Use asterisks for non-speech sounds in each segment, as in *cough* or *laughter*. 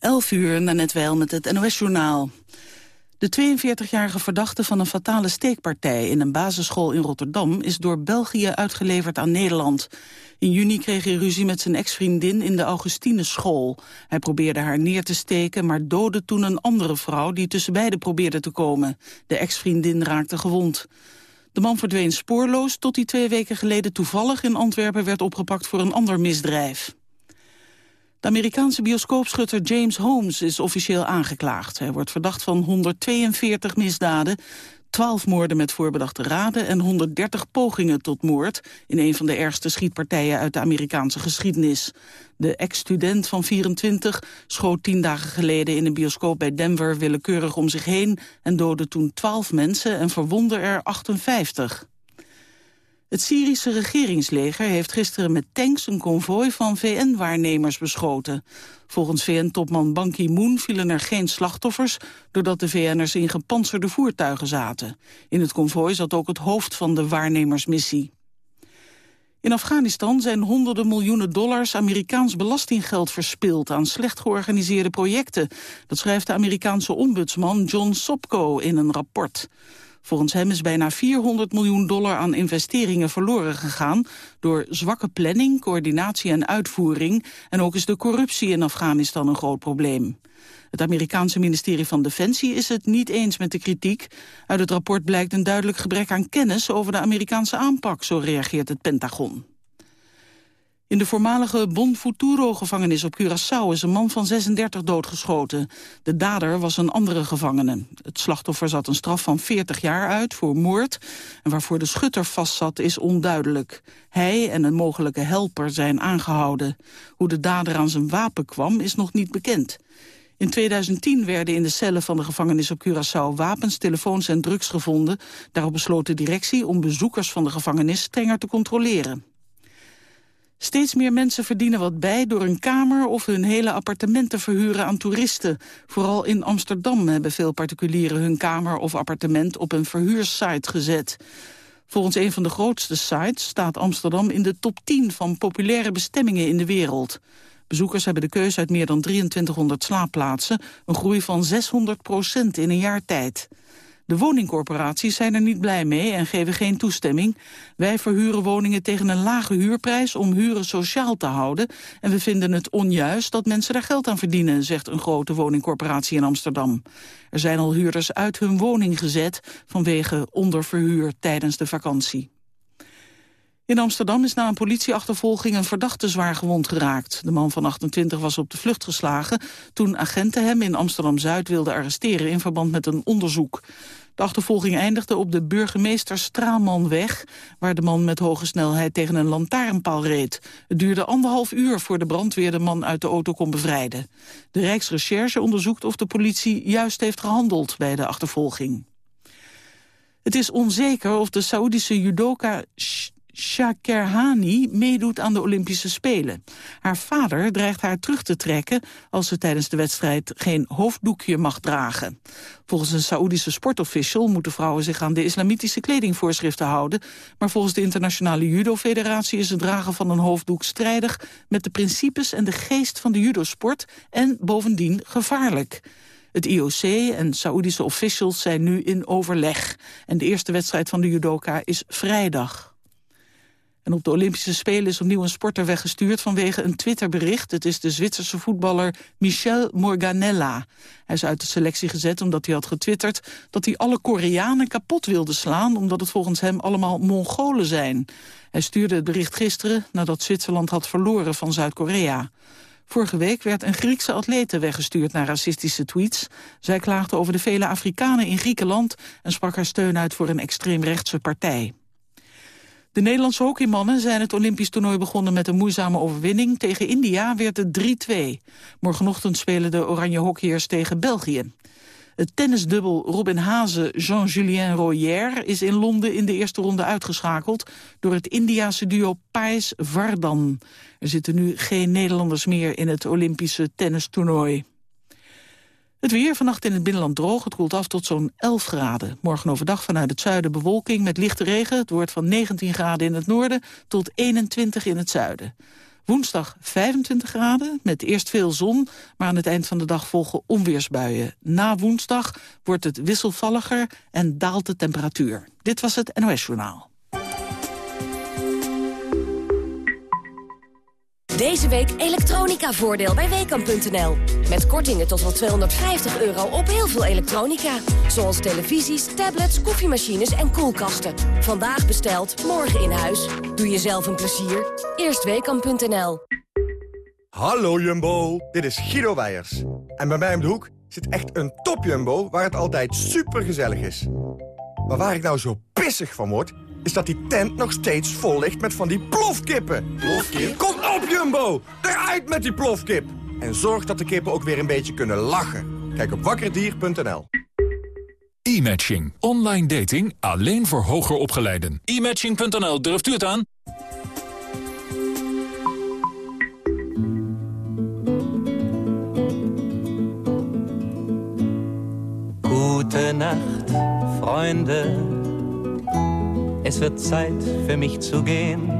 11 uur, net wel met het NOS-journaal. De 42-jarige verdachte van een fatale steekpartij in een basisschool in Rotterdam is door België uitgeleverd aan Nederland. In juni kreeg hij ruzie met zijn ex-vriendin in de Augustinusschool. Hij probeerde haar neer te steken, maar doodde toen een andere vrouw die tussen beiden probeerde te komen. De ex-vriendin raakte gewond. De man verdween spoorloos tot hij twee weken geleden toevallig in Antwerpen werd opgepakt voor een ander misdrijf. De Amerikaanse bioscoopschutter James Holmes is officieel aangeklaagd. Hij wordt verdacht van 142 misdaden, 12 moorden met voorbedachte raden en 130 pogingen tot moord in een van de ergste schietpartijen uit de Amerikaanse geschiedenis. De ex-student van 24 schoot tien dagen geleden in een bioscoop bij Denver willekeurig om zich heen en doodde toen 12 mensen en verwondde er 58. Het Syrische regeringsleger heeft gisteren met tanks een konvooi van VN-waarnemers beschoten. Volgens VN-topman Ban Ki-moon vielen er geen slachtoffers... doordat de VN'ers in gepantserde voertuigen zaten. In het konvooi zat ook het hoofd van de waarnemersmissie. In Afghanistan zijn honderden miljoenen dollars Amerikaans belastinggeld verspild aan slecht georganiseerde projecten. Dat schrijft de Amerikaanse ombudsman John Sopko in een rapport. Volgens hem is bijna 400 miljoen dollar aan investeringen verloren gegaan... door zwakke planning, coördinatie en uitvoering. En ook is de corruptie in Afghanistan een groot probleem. Het Amerikaanse ministerie van Defensie is het niet eens met de kritiek. Uit het rapport blijkt een duidelijk gebrek aan kennis over de Amerikaanse aanpak, zo reageert het Pentagon. In de voormalige Bon Futuro-gevangenis op Curaçao is een man van 36 doodgeschoten. De dader was een andere gevangene. Het slachtoffer zat een straf van 40 jaar uit voor moord. En waarvoor de schutter vastzat is onduidelijk. Hij en een mogelijke helper zijn aangehouden. Hoe de dader aan zijn wapen kwam is nog niet bekend. In 2010 werden in de cellen van de gevangenis op Curaçao wapens, telefoons en drugs gevonden. Daarop besloot de directie om bezoekers van de gevangenis strenger te controleren. Steeds meer mensen verdienen wat bij door een kamer of hun hele appartement te verhuren aan toeristen. Vooral in Amsterdam hebben veel particulieren hun kamer of appartement op een verhuursite gezet. Volgens een van de grootste sites staat Amsterdam in de top 10 van populaire bestemmingen in de wereld. Bezoekers hebben de keuze uit meer dan 2300 slaapplaatsen, een groei van 600 procent in een jaar tijd. De woningcorporaties zijn er niet blij mee en geven geen toestemming. Wij verhuren woningen tegen een lage huurprijs om huren sociaal te houden. En we vinden het onjuist dat mensen daar geld aan verdienen, zegt een grote woningcorporatie in Amsterdam. Er zijn al huurders uit hun woning gezet vanwege onderverhuur tijdens de vakantie. In Amsterdam is na een politieachtervolging een verdachte zwaar gewond geraakt. De man van 28 was op de vlucht geslagen toen agenten hem in Amsterdam-Zuid wilden arresteren in verband met een onderzoek. De achtervolging eindigde op de burgemeester Straalmanweg... waar de man met hoge snelheid tegen een lantaarnpaal reed. Het duurde anderhalf uur voor de brandweer de man uit de auto kon bevrijden. De Rijksrecherche onderzoekt of de politie juist heeft gehandeld bij de achtervolging. Het is onzeker of de Saoedische judoka Shakerhani meedoet aan de Olympische Spelen. Haar vader dreigt haar terug te trekken als ze tijdens de wedstrijd geen hoofddoekje mag dragen. Volgens een Saoedische sportofficial moeten vrouwen zich aan de islamitische kledingvoorschriften houden, maar volgens de Internationale Judo-federatie is het dragen van een hoofddoek strijdig met de principes en de geest van de judosport en bovendien gevaarlijk. Het IOC en Saoedische officials zijn nu in overleg. En de eerste wedstrijd van de judoka is vrijdag. En op de Olympische Spelen is opnieuw een sporter weggestuurd vanwege een Twitterbericht. Het is de Zwitserse voetballer Michel Morganella. Hij is uit de selectie gezet omdat hij had getwitterd dat hij alle Koreanen kapot wilde slaan... omdat het volgens hem allemaal Mongolen zijn. Hij stuurde het bericht gisteren nadat Zwitserland had verloren van Zuid-Korea. Vorige week werd een Griekse atlete weggestuurd naar racistische tweets. Zij klaagde over de vele Afrikanen in Griekenland... en sprak haar steun uit voor een extreemrechtse partij. De Nederlandse hockeymannen zijn het Olympisch toernooi begonnen met een moeizame overwinning. Tegen India werd het 3-2. Morgenochtend spelen de oranje hockeyers tegen België. Het tennisdubbel Robin Hazen Jean-Julien Royer is in Londen in de eerste ronde uitgeschakeld door het Indiase duo Pais Vardan. Er zitten nu geen Nederlanders meer in het Olympische tennistoernooi. Het weer vannacht in het binnenland droog. Het koelt af tot zo'n 11 graden. Morgen overdag vanuit het zuiden bewolking met lichte regen. Het wordt van 19 graden in het noorden tot 21 in het zuiden. Woensdag 25 graden, met eerst veel zon... maar aan het eind van de dag volgen onweersbuien. Na woensdag wordt het wisselvalliger en daalt de temperatuur. Dit was het NOS Journaal. Deze week elektronica-voordeel bij Weekamp.nl. Met kortingen tot wel 250 euro op heel veel elektronica. Zoals televisies, tablets, koffiemachines en koelkasten. Vandaag besteld, morgen in huis. Doe jezelf een plezier. Eerst Weekamp.nl. Hallo Jumbo, dit is Guido Weijers. En bij mij om de hoek zit echt een top Jumbo waar het altijd super gezellig is. Maar waar ik nou zo pissig van word is dat die tent nog steeds vol ligt met van die plofkippen. Plofkip? Kom op, Jumbo! Eruit met die plofkip! En zorg dat de kippen ook weer een beetje kunnen lachen. Kijk op wakkerdier.nl. E-matching. Online dating alleen voor hoger opgeleiden. E-matching.nl, durft u het aan? Gute Nacht, Freunde. Es wird Zeit für mich zu gehen.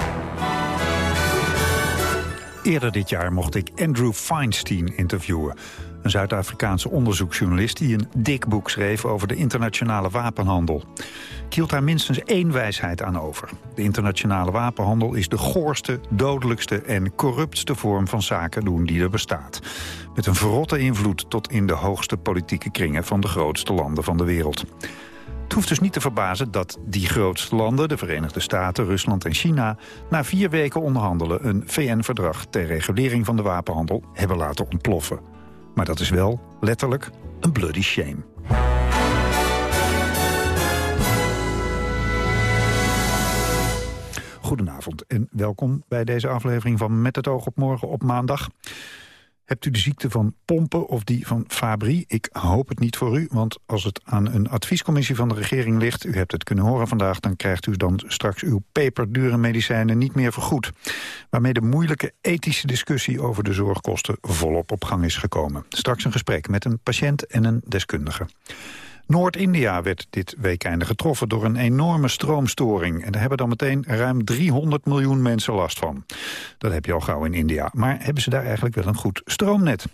Eerder dit jaar mocht ik Andrew Feinstein interviewen. Een Zuid-Afrikaanse onderzoeksjournalist die een dik boek schreef over de internationale wapenhandel. Ik hield daar minstens één wijsheid aan over. De internationale wapenhandel is de goorste, dodelijkste en corruptste vorm van zaken doen die er bestaat. Met een verrotte invloed tot in de hoogste politieke kringen van de grootste landen van de wereld. Het hoeft dus niet te verbazen dat die grootste landen, de Verenigde Staten, Rusland en China, na vier weken onderhandelen een VN-verdrag ter regulering van de wapenhandel hebben laten ontploffen. Maar dat is wel, letterlijk, een bloody shame. Goedenavond en welkom bij deze aflevering van Met het oog op morgen op maandag. Hebt u de ziekte van pompen of die van Fabry? Ik hoop het niet voor u, want als het aan een adviescommissie van de regering ligt... u hebt het kunnen horen vandaag, dan krijgt u dan straks uw peperdure medicijnen niet meer vergoed. Waarmee de moeilijke ethische discussie over de zorgkosten volop op gang is gekomen. Straks een gesprek met een patiënt en een deskundige. Noord-India werd dit weekende getroffen door een enorme stroomstoring. En daar hebben dan meteen ruim 300 miljoen mensen last van. Dat heb je al gauw in India. Maar hebben ze daar eigenlijk wel een goed stroomnet?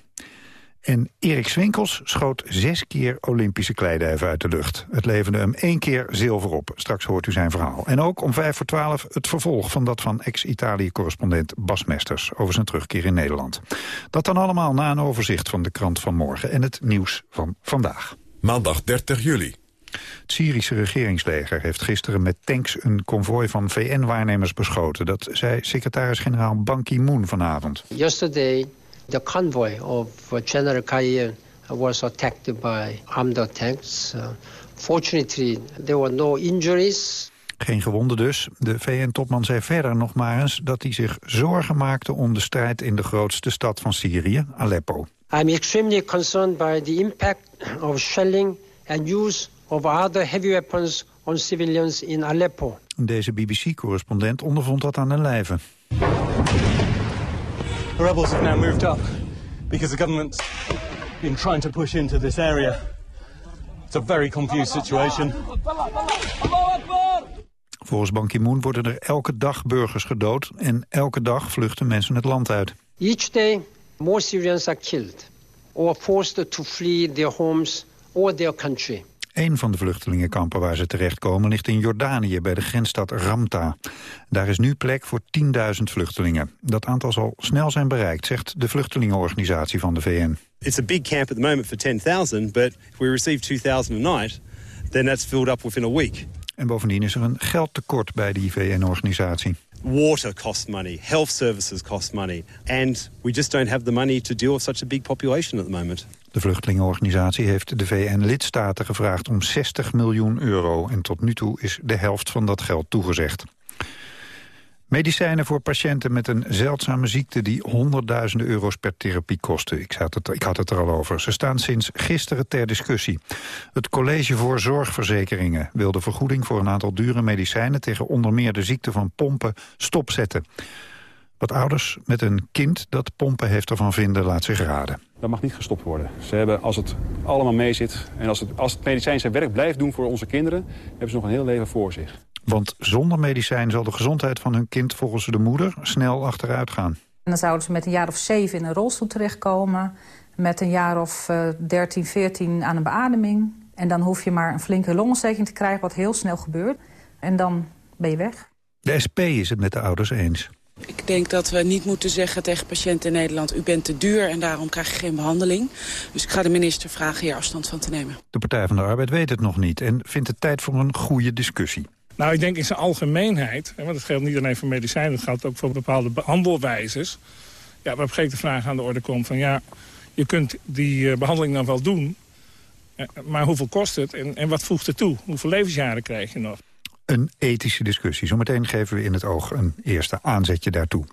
En Erik Swinkels schoot zes keer Olympische kleidijven uit de lucht. Het leverde hem één keer zilver op. Straks hoort u zijn verhaal. En ook om vijf voor twaalf het vervolg van dat van ex-Italië-correspondent Bas Mesters... over zijn terugkeer in Nederland. Dat dan allemaal na een overzicht van de krant van morgen... en het nieuws van vandaag. Maandag 30 juli. Het Syrische regeringsleger heeft gisteren met tanks een konvooi van VN-waarnemers beschoten. Dat zei secretaris-generaal Ban Ki-moon vanavond. Yesterday, the convoy of General Kaye was attacked by armed tanks. Uh, fortunately, there were no injuries. Geen gewonden dus. De VN-topman zei verder nog maar eens dat hij zich zorgen maakte om de strijd in de grootste stad van Syrië, Aleppo. I'm extremely concerned by the impact of shelling and use of other heavy weapons on civilians in Aleppo. Deze BBC-correspondent ondervond dat aan de lijve. The rebels have now moved up because the government's been trying to push into this area. It's a very confused situation. Volgens Ban Ki-moon worden er elke dag burgers gedood en elke dag vluchten mensen het land uit. Each day more Syrians are killed or forced to flee their homes or their country. Een van de vluchtelingenkampen waar ze terechtkomen ligt in Jordanië bij de grensstad Ramta. Daar is nu plek voor 10.000 vluchtelingen. Dat aantal zal snel zijn bereikt, zegt de vluchtelingenorganisatie van de VN. It's a big camp at the moment for 10,000, but if we receive 2,000 a night, then that's filled up within a week. En bovendien is er een geldtekort bij die VN-organisatie. Water costs money, health services cost money. And we just don't have the money to deal with such a big population at the moment. De vluchtelingenorganisatie heeft de VN-lidstaten gevraagd om 60 miljoen euro. En tot nu toe is de helft van dat geld toegezegd. Medicijnen voor patiënten met een zeldzame ziekte die honderdduizenden euro's per therapie kosten. Ik had, het, ik had het er al over. Ze staan sinds gisteren ter discussie. Het College voor Zorgverzekeringen wil de vergoeding voor een aantal dure medicijnen tegen onder meer de ziekte van pompen stopzetten. Wat ouders met een kind dat pompen heeft ervan vinden, laat zich raden. Dat mag niet gestopt worden. Ze hebben, als het allemaal mee zit en als het, als het medicijn zijn werk blijft doen voor onze kinderen... hebben ze nog een heel leven voor zich. Want zonder medicijn zal de gezondheid van hun kind volgens de moeder snel achteruit gaan. En dan zouden ze met een jaar of zeven in een rolstoel terechtkomen. Met een jaar of uh, 13, 14 aan een beademing. En dan hoef je maar een flinke longontsteking te krijgen, wat heel snel gebeurt. En dan ben je weg. De SP is het met de ouders eens. Ik denk dat we niet moeten zeggen tegen patiënten in Nederland... u bent te duur en daarom krijg je geen behandeling. Dus ik ga de minister vragen hier afstand van te nemen. De Partij van de Arbeid weet het nog niet... en vindt het tijd voor een goede discussie. Nou, ik denk in zijn algemeenheid, want het geldt niet alleen voor medicijnen... het geldt ook voor bepaalde behandelwijzes... Ja, waar op een gegeven de vraag aan de orde komt van... ja, je kunt die uh, behandeling dan wel doen... maar hoeveel kost het en, en wat voegt het toe? Hoeveel levensjaren krijg je nog? Een ethische discussie. Zometeen geven we in het oog een eerste aanzetje daartoe.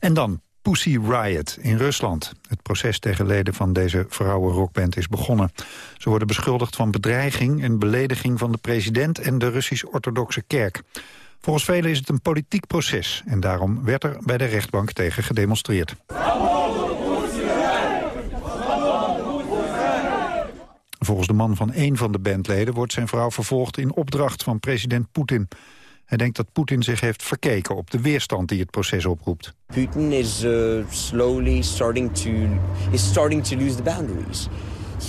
En dan Pussy Riot in Rusland. Het proces tegen leden van deze vrouwenrockband is begonnen. Ze worden beschuldigd van bedreiging en belediging van de president... en de Russisch-orthodoxe kerk. Volgens velen is het een politiek proces... en daarom werd er bij de rechtbank tegen gedemonstreerd. Volgens de man van één van de bandleden wordt zijn vrouw vervolgd in opdracht van president Poetin. Hij denkt dat Poetin zich heeft verkeken op de weerstand die het proces oproept. Putin is uh, slowly starting to is starting to lose the boundaries.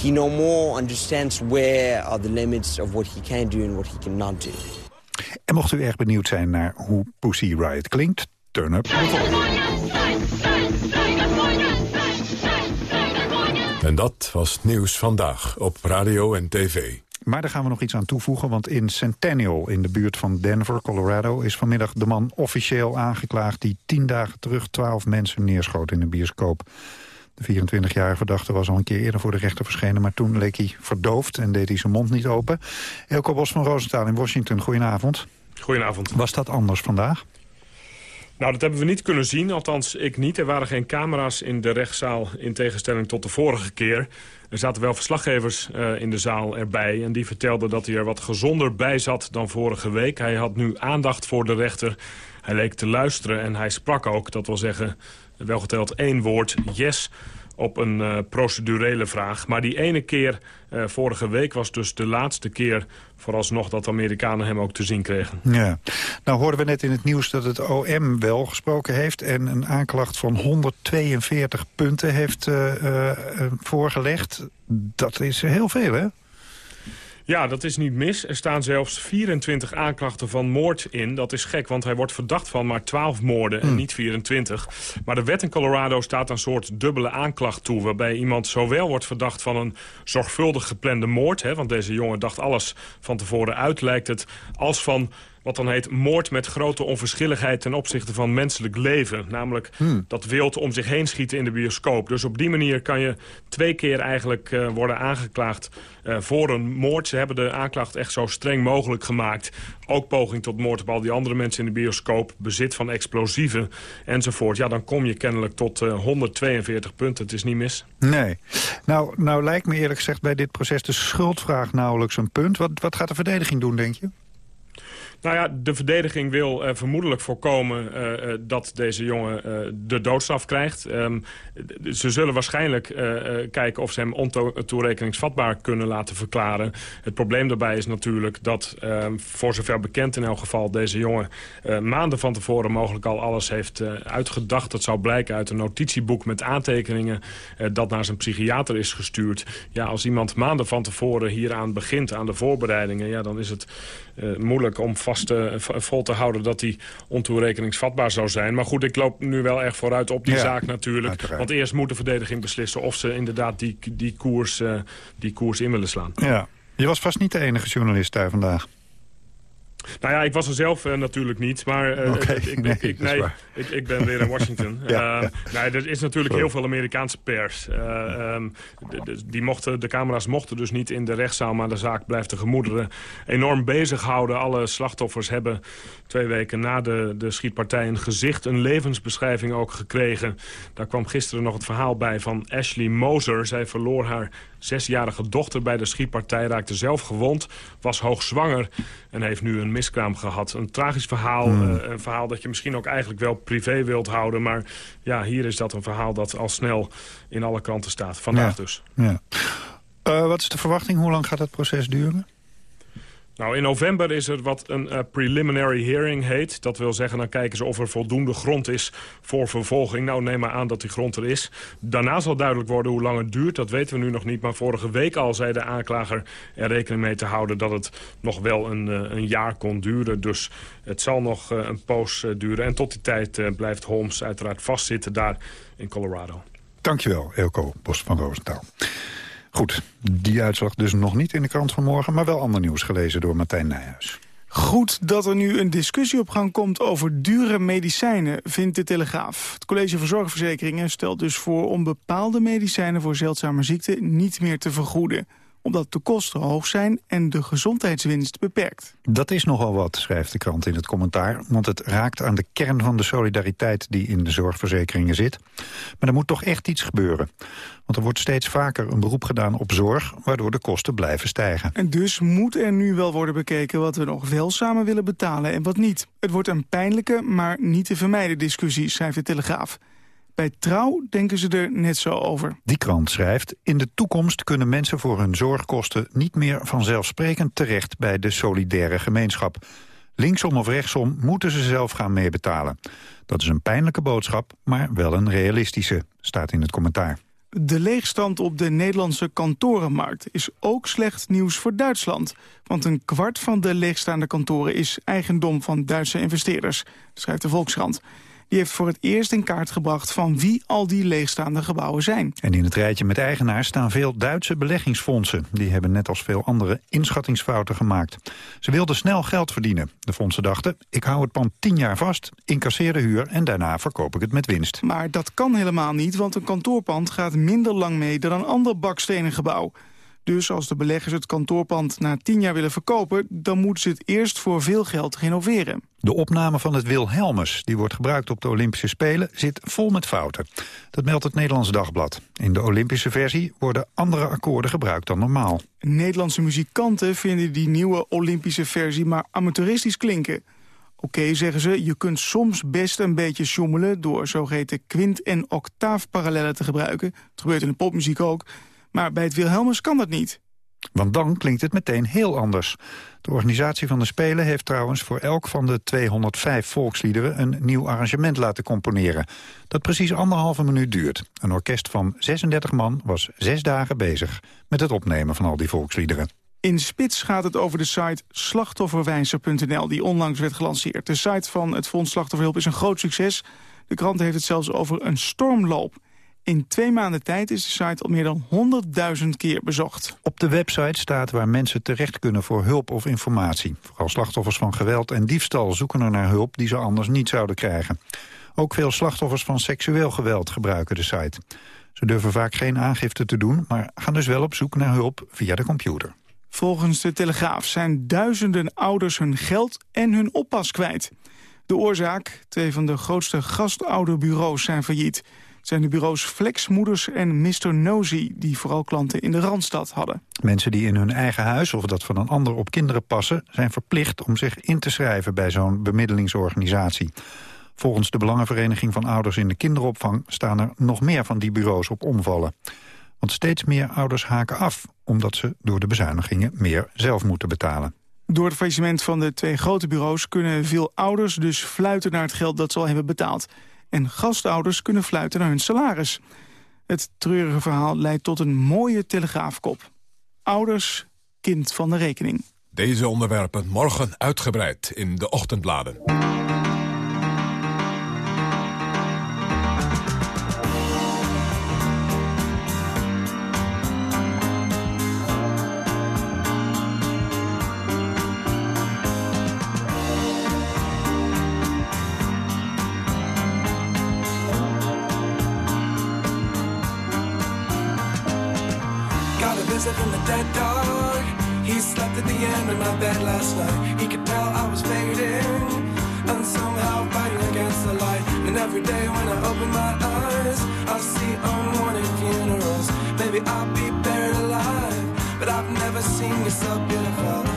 He no more understands where are the limits of what he can do and what he cannot do. En mocht u erg benieuwd zijn naar hoe Pussy Riot klinkt, turn up En dat was Nieuws Vandaag op radio en tv. Maar daar gaan we nog iets aan toevoegen, want in Centennial... in de buurt van Denver, Colorado... is vanmiddag de man officieel aangeklaagd... die tien dagen terug twaalf mensen neerschoot in een bioscoop. De 24-jarige verdachte was al een keer eerder voor de rechter verschenen... maar toen leek hij verdoofd en deed hij zijn mond niet open. Elko Bos van Roosentaal in Washington, goedenavond. Goedenavond. Was dat anders vandaag? Nou, dat hebben we niet kunnen zien, althans ik niet. Er waren geen camera's in de rechtszaal in tegenstelling tot de vorige keer. Er zaten wel verslaggevers uh, in de zaal erbij... en die vertelden dat hij er wat gezonder bij zat dan vorige week. Hij had nu aandacht voor de rechter. Hij leek te luisteren en hij sprak ook, dat wil zeggen... welgeteld één woord, yes op een uh, procedurele vraag. Maar die ene keer uh, vorige week was dus de laatste keer... vooralsnog dat de Amerikanen hem ook te zien kregen. Ja. Nou hoorden we net in het nieuws dat het OM wel gesproken heeft... en een aanklacht van 142 punten heeft uh, voorgelegd. Dat is heel veel, hè? Ja, dat is niet mis. Er staan zelfs 24 aanklachten van moord in. Dat is gek, want hij wordt verdacht van maar 12 moorden en Hmm. niet 24. Maar de wet in Colorado staat een soort dubbele aanklacht toe... waarbij iemand zowel wordt verdacht van een zorgvuldig geplande moord... Hè, want deze jongen dacht alles van tevoren uit, lijkt het... als van wat dan heet moord met grote onverschilligheid ten opzichte van menselijk leven. Namelijk Hmm. dat wild om zich heen schieten in de bioscoop. Dus op die manier kan je twee keer eigenlijk eh, worden aangeklaagd eh, voor een moord. Ze hebben de aanklacht echt zo streng mogelijk gemaakt. Ook poging tot moord op al die andere mensen in de bioscoop. Bezit van explosieven enzovoort. Ja, dan kom je kennelijk tot eh, 142 punten. Het is niet mis. Nee. Nou, nou lijkt me eerlijk gezegd bij dit proces de schuldvraag nauwelijks een punt. Wat, wat gaat de verdediging doen, denk je? Nou ja, de verdediging wil eh, vermoedelijk voorkomen eh, eh, dat deze jongen de doodstraf krijgt. Ehm, ze zullen waarschijnlijk kijken of ze hem ontoerekeningsvatbaar kunnen laten verklaren. Het probleem daarbij is natuurlijk dat, ehm, voor zover bekend in elk geval, deze jongen maanden van tevoren mogelijk al alles heeft uitgedacht. Dat zou blijken uit een notitieboek met aantekeningen dat naar zijn psychiater is gestuurd. Ja, als iemand maanden van tevoren hieraan begint, aan de voorbereidingen, ja, dan is het eh, moeilijk om vast eh, v- vol te houden dat hij ontoerekeningsvatbaar zou zijn. Maar goed, ik loop nu wel erg vooruit op die Ja, zaak natuurlijk. uiteraard. Want eerst moet de verdediging beslissen of ze inderdaad die, die, koers, eh, die koers in willen slaan. Ja. Je was vast niet de enige journalist daar vandaag. Nou ja, ik was er zelf uh, natuurlijk niet, maar uh, okay. ik, nee, ik, nee, ik, ik, ben weer in *laughs* Washington. ja, uh, ja. Nee, er is natuurlijk heel veel Amerikaanse pers. Um, de, de, die mochten, de camera's mochten dus niet in de rechtszaal, maar de zaak blijft de gemoederen enorm bezighouden. Alle slachtoffers hebben twee weken na de, de schietpartij een gezicht, een levensbeschrijving ook gekregen. Daar kwam gisteren nog het verhaal bij van Ashley Moser. Zij verloor haar zesjarige dochter bij de schietpartij, raakte zelf gewond, was hoogzwanger en heeft nu een miskraam gehad. Een tragisch verhaal, Hmm. uh, een verhaal dat je misschien ook eigenlijk wel privé wilt houden. Maar ja, hier is dat een verhaal dat al snel in alle kranten staat. Vandaag Ja. dus. Ja. Uh, wat is de verwachting? Hoe lang gaat het proces duren? Nou, in november is er wat een uh, preliminary hearing heet. Dat wil zeggen, dan kijken ze of er voldoende grond is voor vervolging. Nou, neem maar aan dat die grond er is. Daarna zal duidelijk worden hoe lang het duurt. Dat weten we nu nog niet. Maar vorige week al zei de aanklager er rekening mee te houden... dat het nog wel een, uh, een jaar kon duren. Dus het zal nog uh, een poos duren. En tot die tijd blijft Holmes uiteraard vastzitten daar in Colorado. Dankjewel, Elko Bos van Roosentaal. Goed, die uitslag dus nog niet in de krant van morgen... maar wel ander nieuws gelezen door Martijn Nijhuis. Goed dat er nu een discussie op gang komt over dure medicijnen, vindt de Telegraaf. Het College voor Zorgverzekeringen stelt dus voor om bepaalde medicijnen voor zeldzame ziekten niet meer te vergoeden omdat de kosten hoog zijn en de gezondheidswinst beperkt. Dat is nogal wat, schrijft de krant in het commentaar... want het raakt aan de kern van de solidariteit die in de zorgverzekeringen zit. Maar er moet toch echt iets gebeuren. Want er wordt steeds vaker een beroep gedaan op zorg... waardoor de kosten blijven stijgen. En dus moet er nu wel worden bekeken wat we nog wel samen willen betalen en wat niet. Het wordt een pijnlijke, maar niet te vermijden discussie, schrijft de Telegraaf. Bij Trouw denken ze er net zo over. Die krant schrijft... in de toekomst kunnen mensen voor hun zorgkosten... niet meer vanzelfsprekend terecht bij de solidaire gemeenschap. Linksom of rechtsom moeten ze zelf gaan meebetalen. Dat is een pijnlijke boodschap, maar wel een realistische, staat in het commentaar. De leegstand op de Nederlandse kantorenmarkt is ook slecht nieuws voor Duitsland. Want een kwart van de leegstaande kantoren is eigendom van Duitse investeerders, schrijft de Volkskrant. Die heeft voor het eerst in kaart gebracht van wie al die leegstaande gebouwen zijn. En in het rijtje met eigenaars staan veel Duitse beleggingsfondsen. Die hebben net als veel andere inschattingsfouten gemaakt. Ze wilden snel geld verdienen. De fondsen dachten, ik hou het pand tien jaar vast, incasseer de huur... en daarna verkoop ik het met winst. Maar dat kan helemaal niet, want een kantoorpand gaat minder lang mee... dan een ander bakstenen gebouw. Dus als de beleggers het kantoorpand na tien jaar willen verkopen... dan moeten ze het eerst voor veel geld renoveren. De opname van het Wilhelmus, die wordt gebruikt op de Olympische Spelen... zit vol met fouten. Dat meldt het Nederlands Dagblad. In de Olympische versie worden andere akkoorden gebruikt dan normaal. Nederlandse muzikanten vinden die nieuwe Olympische versie... maar amateuristisch klinken. Oké, okay, zeggen ze, je kunt soms best een beetje sjoemelen... door zogeheten kwint- en octaafparallellen te gebruiken. Het gebeurt in de popmuziek ook... Maar bij het Wilhelmus kan dat niet. Want dan klinkt het meteen heel anders. De organisatie van de Spelen heeft trouwens voor elk van de 205 volksliederen... een nieuw arrangement laten componeren. Dat precies anderhalve minuut duurt. Een orkest van 36 man was zes dagen bezig... met het opnemen van al die volksliederen. In Spits gaat het over de site slachtofferwijzer.nl... die onlangs werd gelanceerd. De site van het Fonds Slachtofferhulp is een groot succes. De krant heeft het zelfs over een stormloop... In twee maanden tijd is de site al meer dan 100.000 keer bezocht. Op de website staat waar mensen terecht kunnen voor hulp of informatie. Vooral slachtoffers van geweld en diefstal zoeken er naar hulp die ze anders niet zouden krijgen. Ook veel slachtoffers van seksueel geweld gebruiken de site. Ze durven vaak geen aangifte te doen, maar gaan dus wel op zoek naar hulp via de computer. Volgens de Telegraaf zijn duizenden ouders hun geld en hun oppas kwijt. De oorzaak? Twee van de grootste gastouderbureaus zijn failliet zijn de bureaus Flexmoeders en Mr. Nosy... die vooral klanten in de Randstad hadden. Mensen die in hun eigen huis of dat van een ander op kinderen passen... zijn verplicht om zich in te schrijven bij zo'n bemiddelingsorganisatie. Volgens de Belangenvereniging van Ouders in de Kinderopvang... staan er nog meer van die bureaus op omvallen. Want steeds meer ouders haken af... omdat ze door de bezuinigingen meer zelf moeten betalen. Door het faillissement van de twee grote bureaus... kunnen veel ouders dus fluiten naar het geld dat ze al hebben betaald en gastouders kunnen fluiten naar hun salaris. Het treurige verhaal leidt tot een mooie telegraafkop. Ouders, kind van de rekening. Deze onderwerpen morgen uitgebreid in de ochtendbladen. He could tell I was fading and somehow fighting against the light. And every day when I open my eyes, I see unwanted funerals. Maybe I'll be buried alive, but I've never seen you so beautiful.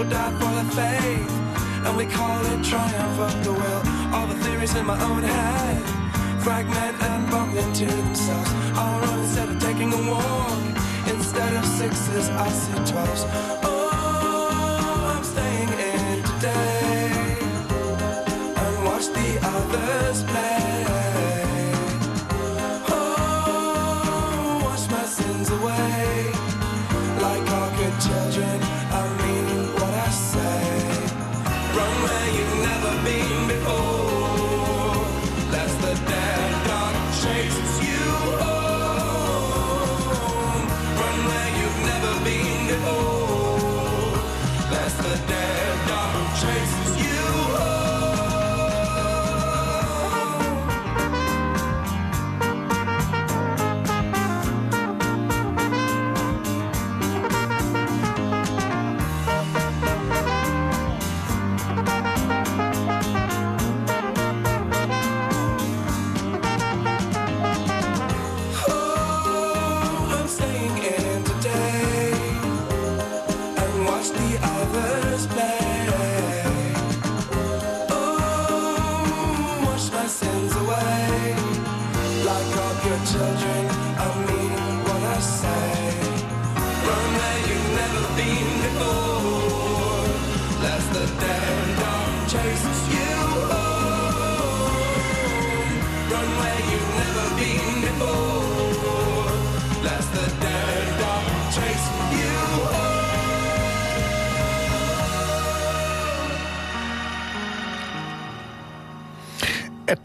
People die for their faith. And we call it triumph of the will. All the theories in my own head fragment and bump into themselves. I'll run instead of taking a walk. Instead of sixes, I see twelves.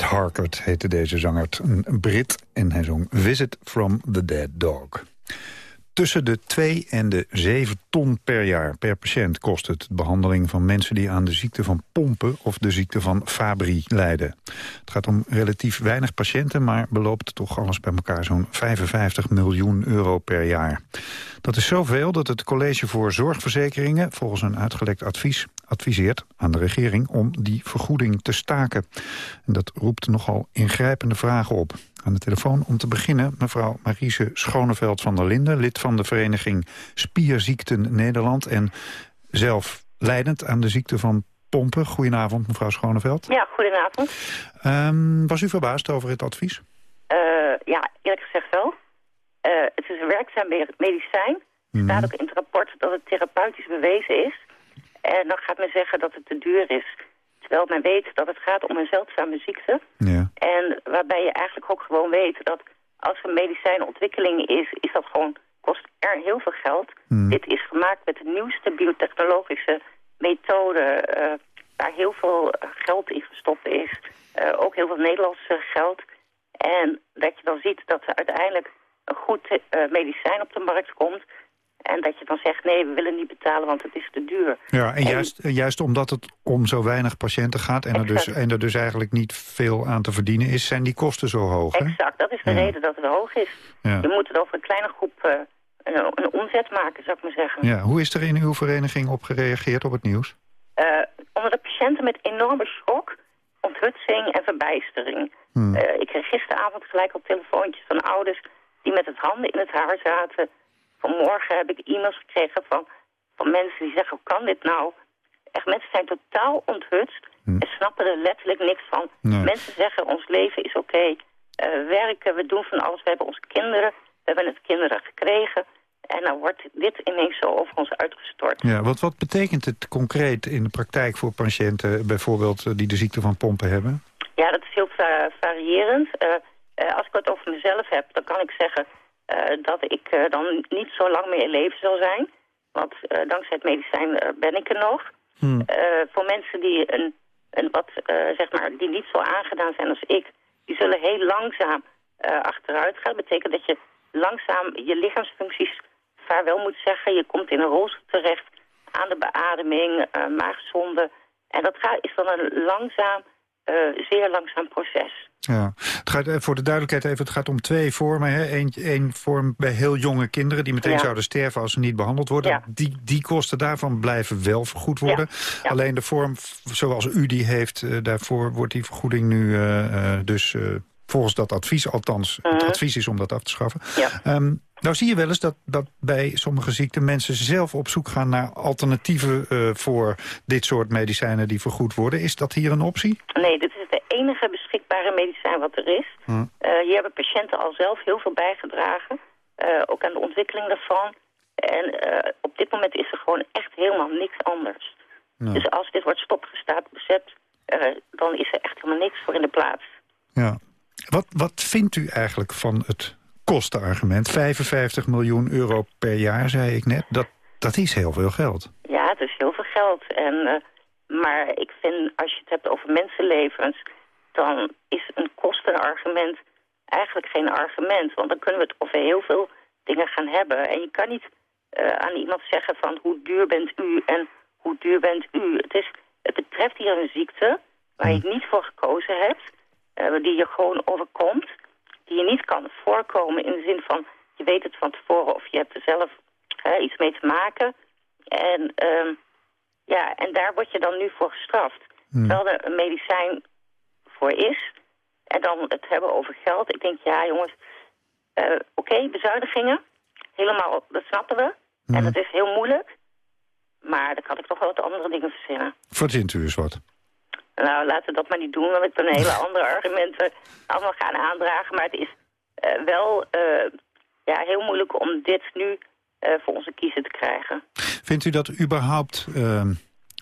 Harkert heette deze zanger, een Brit. En hij zong Visit from the Dead Dog. Tussen de 2 en de 7 ton per jaar per patiënt kost het de behandeling van mensen die aan de ziekte van pompen of de ziekte van Fabry lijden. Het gaat om relatief weinig patiënten, maar beloopt toch alles bij elkaar zo'n 55 miljoen euro per jaar. Dat is zoveel dat het College voor Zorgverzekeringen volgens een uitgelekt advies adviseert aan de regering om die vergoeding te staken. En dat roept nogal ingrijpende vragen op. Aan de telefoon om te beginnen mevrouw Marise Schoneveld van der Linden... lid van de vereniging Spierziekten Nederland... en zelf leidend aan de ziekte van pompen. Goedenavond, mevrouw Schoneveld. Ja, goedenavond. Um, was u verbaasd over het advies? Uh, ja, eerlijk gezegd wel. Uh, het is een werkzaam medicijn. Er staat ook in het rapport dat het therapeutisch bewezen is. En dan gaat men zeggen dat het te duur is. Terwijl men weet dat het gaat om een zeldzame ziekte. Ja. En waarbij je eigenlijk ook gewoon weet dat als er medicijnontwikkeling is, is dat gewoon, kost er heel veel geld. Hmm. Dit is gemaakt met de nieuwste biotechnologische methode, uh, waar heel veel geld in gestopt is. Uh, ook heel veel Nederlands geld. En dat je dan ziet dat er uiteindelijk een goed uh, medicijn op de markt komt. En dat je dan zegt, nee, we willen niet betalen, want het is te duur. Ja, en, en juist, juist omdat het om zo weinig patiënten gaat... En er, dus, en er dus eigenlijk niet veel aan te verdienen is... zijn die kosten zo hoog, hè? Exact, dat is de ja. reden dat het hoog is. Ja. Je moet het over een kleine groep uh, een, een, omzet maken, zou ik maar zeggen. Ja, hoe is er in uw vereniging op gereageerd op het nieuws? Uh, onder de patiënten met enorme schok, onthutsing en verbijstering. Hmm. Uh, ik kreeg gisteravond gelijk op telefoontjes van ouders... die met het handen in het haar zaten... Vanmorgen heb ik e-mails gekregen van, van mensen die zeggen, hoe kan dit nou? Echt, mensen zijn totaal onthutst Hm. en snappen er letterlijk niks van. Nee. Mensen zeggen, ons leven is oké. Okay. Uh, werken, we doen van alles. We hebben onze kinderen, we hebben het kinderen gekregen. En dan wordt dit ineens zo over ons uitgestort. Ja, wat, wat betekent het concreet in de praktijk voor patiënten... bijvoorbeeld uh, die de ziekte van pompen hebben? Ja, dat is heel va variërend. Uh, als ik het over mezelf heb, dan kan ik zeggen... Uh, dat ik uh, dan niet zo lang meer in leven zal zijn. Want uh, dankzij het medicijn ben ik er nog. Hmm. voor mensen die een en wat, eh, zeg maar, die niet zo aangedaan zijn als ik, die zullen heel langzaam eh, achteruit gaan. Dat betekent dat je langzaam je lichaamsfuncties vaarwel moet zeggen. Je komt in een rolstoel terecht aan de beademing, maagzonde. En dat gaat, is dan een langzaam, zeer langzaam proces. Ja, het gaat, eh, voor de duidelijkheid even, het gaat om twee vormen. Hè? Eén, één vorm bij heel jonge kinderen die meteen Ja. zouden sterven als ze niet behandeld worden. Ja. Die, die kosten daarvan blijven wel vergoed worden. Ja. Alleen de vorm zoals u die heeft, eh, daarvoor wordt die vergoeding nu dus volgens dat advies, althans het Mhm. advies is om dat af te schaffen. Ja. Ehm, nou zie je wel eens dat, dat bij sommige ziekten mensen zelf op zoek gaan naar alternatieven eh, voor dit soort medicijnen die vergoed worden. Is dat hier een optie? Nee, dit is de enige beschikbare medicijn wat er is. Hm. Eh, hier hebben patiënten al zelf heel veel bijgedragen. eh, ook aan de ontwikkeling daarvan. En op dit moment is er gewoon echt helemaal niks anders. Dus als dit wordt stopgestaat bezet, dan is er echt helemaal niks voor in de plaats. Ja. Wat, wat vindt u eigenlijk van het kostenargument? 55 miljoen euro per jaar, zei ik net. Dat, dat is heel veel geld. Ja, het is heel veel geld. En, eh, maar ik vind, als je het hebt over mensenlevens... dan is een kostenargument eigenlijk geen argument. Want dan kunnen we het over heel veel dingen gaan hebben. En je kan niet eh, aan iemand zeggen van hoe duur bent u en hoe duur bent u. Het, is, het betreft hier een ziekte waar je niet voor gekozen hebt... eh, die je gewoon overkomt, die je niet kan voorkomen in de zin van... je weet het van tevoren of je hebt er zelf hè, iets mee te maken... En, ehm, ja, en daar word je dan nu voor gestraft. Terwijl er een medicijn voor is. En dan het hebben over geld. Ik denk, ja jongens, eh, oké, bezuinigingen. Helemaal, dat snappen we. En dat is heel moeilijk. Maar dan kan ik toch wel wat andere dingen verzinnen. Verzint u eens wat? Nou, laten we dat maar niet doen, want ik dan hele *laughs* andere argumenten allemaal gaan aandragen. Maar het is eh, wel eh, ja, heel moeilijk om dit nu eh, voor onze kiezer te krijgen. Vindt u dat überhaupt ehm,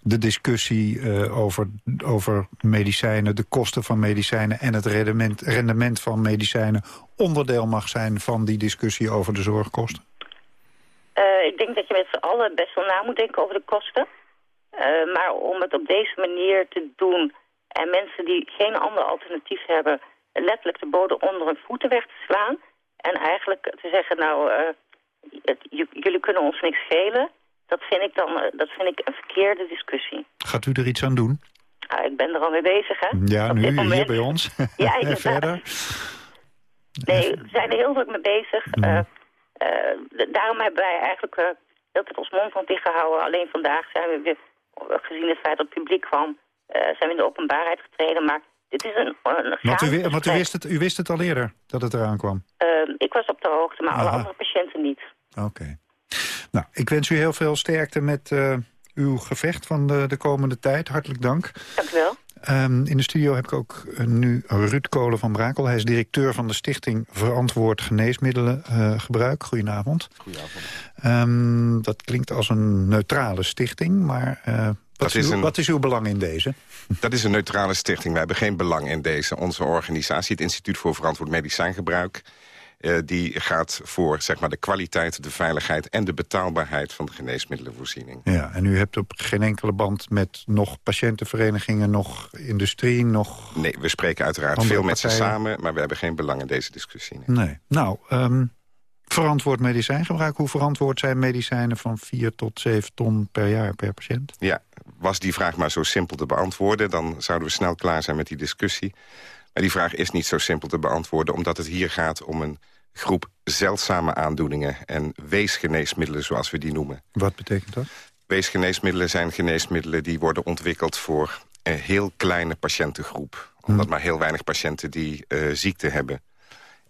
de discussie over, over medicijnen... de kosten van medicijnen en het rendement, rendement van medicijnen... onderdeel mag zijn van die discussie over de zorgkosten? Ik denk dat je met z'n allen best wel na moet denken over de kosten. Eh, maar om het op deze manier te doen en mensen die geen ander alternatief hebben... letterlijk de bodem onder hun voeten weg te slaan... en eigenlijk te zeggen, nou, eh, het- jullie kunnen ons niks schelen... dat vind ik dan eh, dat vind ik een verkeerde discussie. Gaat u er iets aan doen? Ah, ik ben er al mee bezig, hè? Ja, Op nu, hier bij ons. *laughs* Ja, *laughs* en verder? Nee, we zijn er heel druk mee bezig. D- daarom hebben wij eigenlijk heel tijd ons mond van dicht gehouden. Alleen vandaag zijn we weer, gezien het feit dat het publiek kwam, eh, zijn we in de openbaarheid getreden. Maar dit is een, een Want, u, want wist het, u wist het al eerder dat het eraan kwam? Eh, ik was op de hoogte, maar alle andere patiënten niet. Oké. Nou, ik wens u heel veel sterkte met eh, uw gevecht van de, de komende tijd. Hartelijk dank. Dank u wel. Ehm, in de studio heb ik ook eh, nu Ruud Kolen van Brakel. Hij is directeur van de stichting Verantwoord Geneesmiddelengebruik. Goedenavond. Goedenavond. dat klinkt als een neutrale stichting, maar eh, wat, is is uw, een- wat is uw belang in deze? Dat is een neutrale stichting. Wij hebben geen belang in deze. Onze organisatie, het Instituut voor Verantwoord Medicijngebruik... eh, die gaat voor zeg maar, de kwaliteit, de veiligheid en de betaalbaarheid van de geneesmiddelenvoorziening. Ja, en u hebt op geen enkele band met nog patiëntenverenigingen, nog industrie, nog... Nee, we spreken uiteraard veel met ze samen... maar we hebben geen belang in deze discussie. nee. Nee. Nou, ehm, verantwoord medicijngebruik. Hoe verantwoord zijn medicijnen van 4 tot 7 ton per jaar per patiënt? Ja, was die vraag maar zo simpel te beantwoorden... dan zouden we snel klaar zijn met die discussie. Maar die vraag is niet zo simpel te beantwoorden... omdat het hier gaat om een groep zeldzame aandoeningen... en weesgeneesmiddelen, zoals we die noemen. Wat betekent dat? Weesgeneesmiddelen zijn geneesmiddelen die worden ontwikkeld... voor een heel kleine patiëntengroep. Omdat maar heel weinig patiënten die eh, ziekte hebben.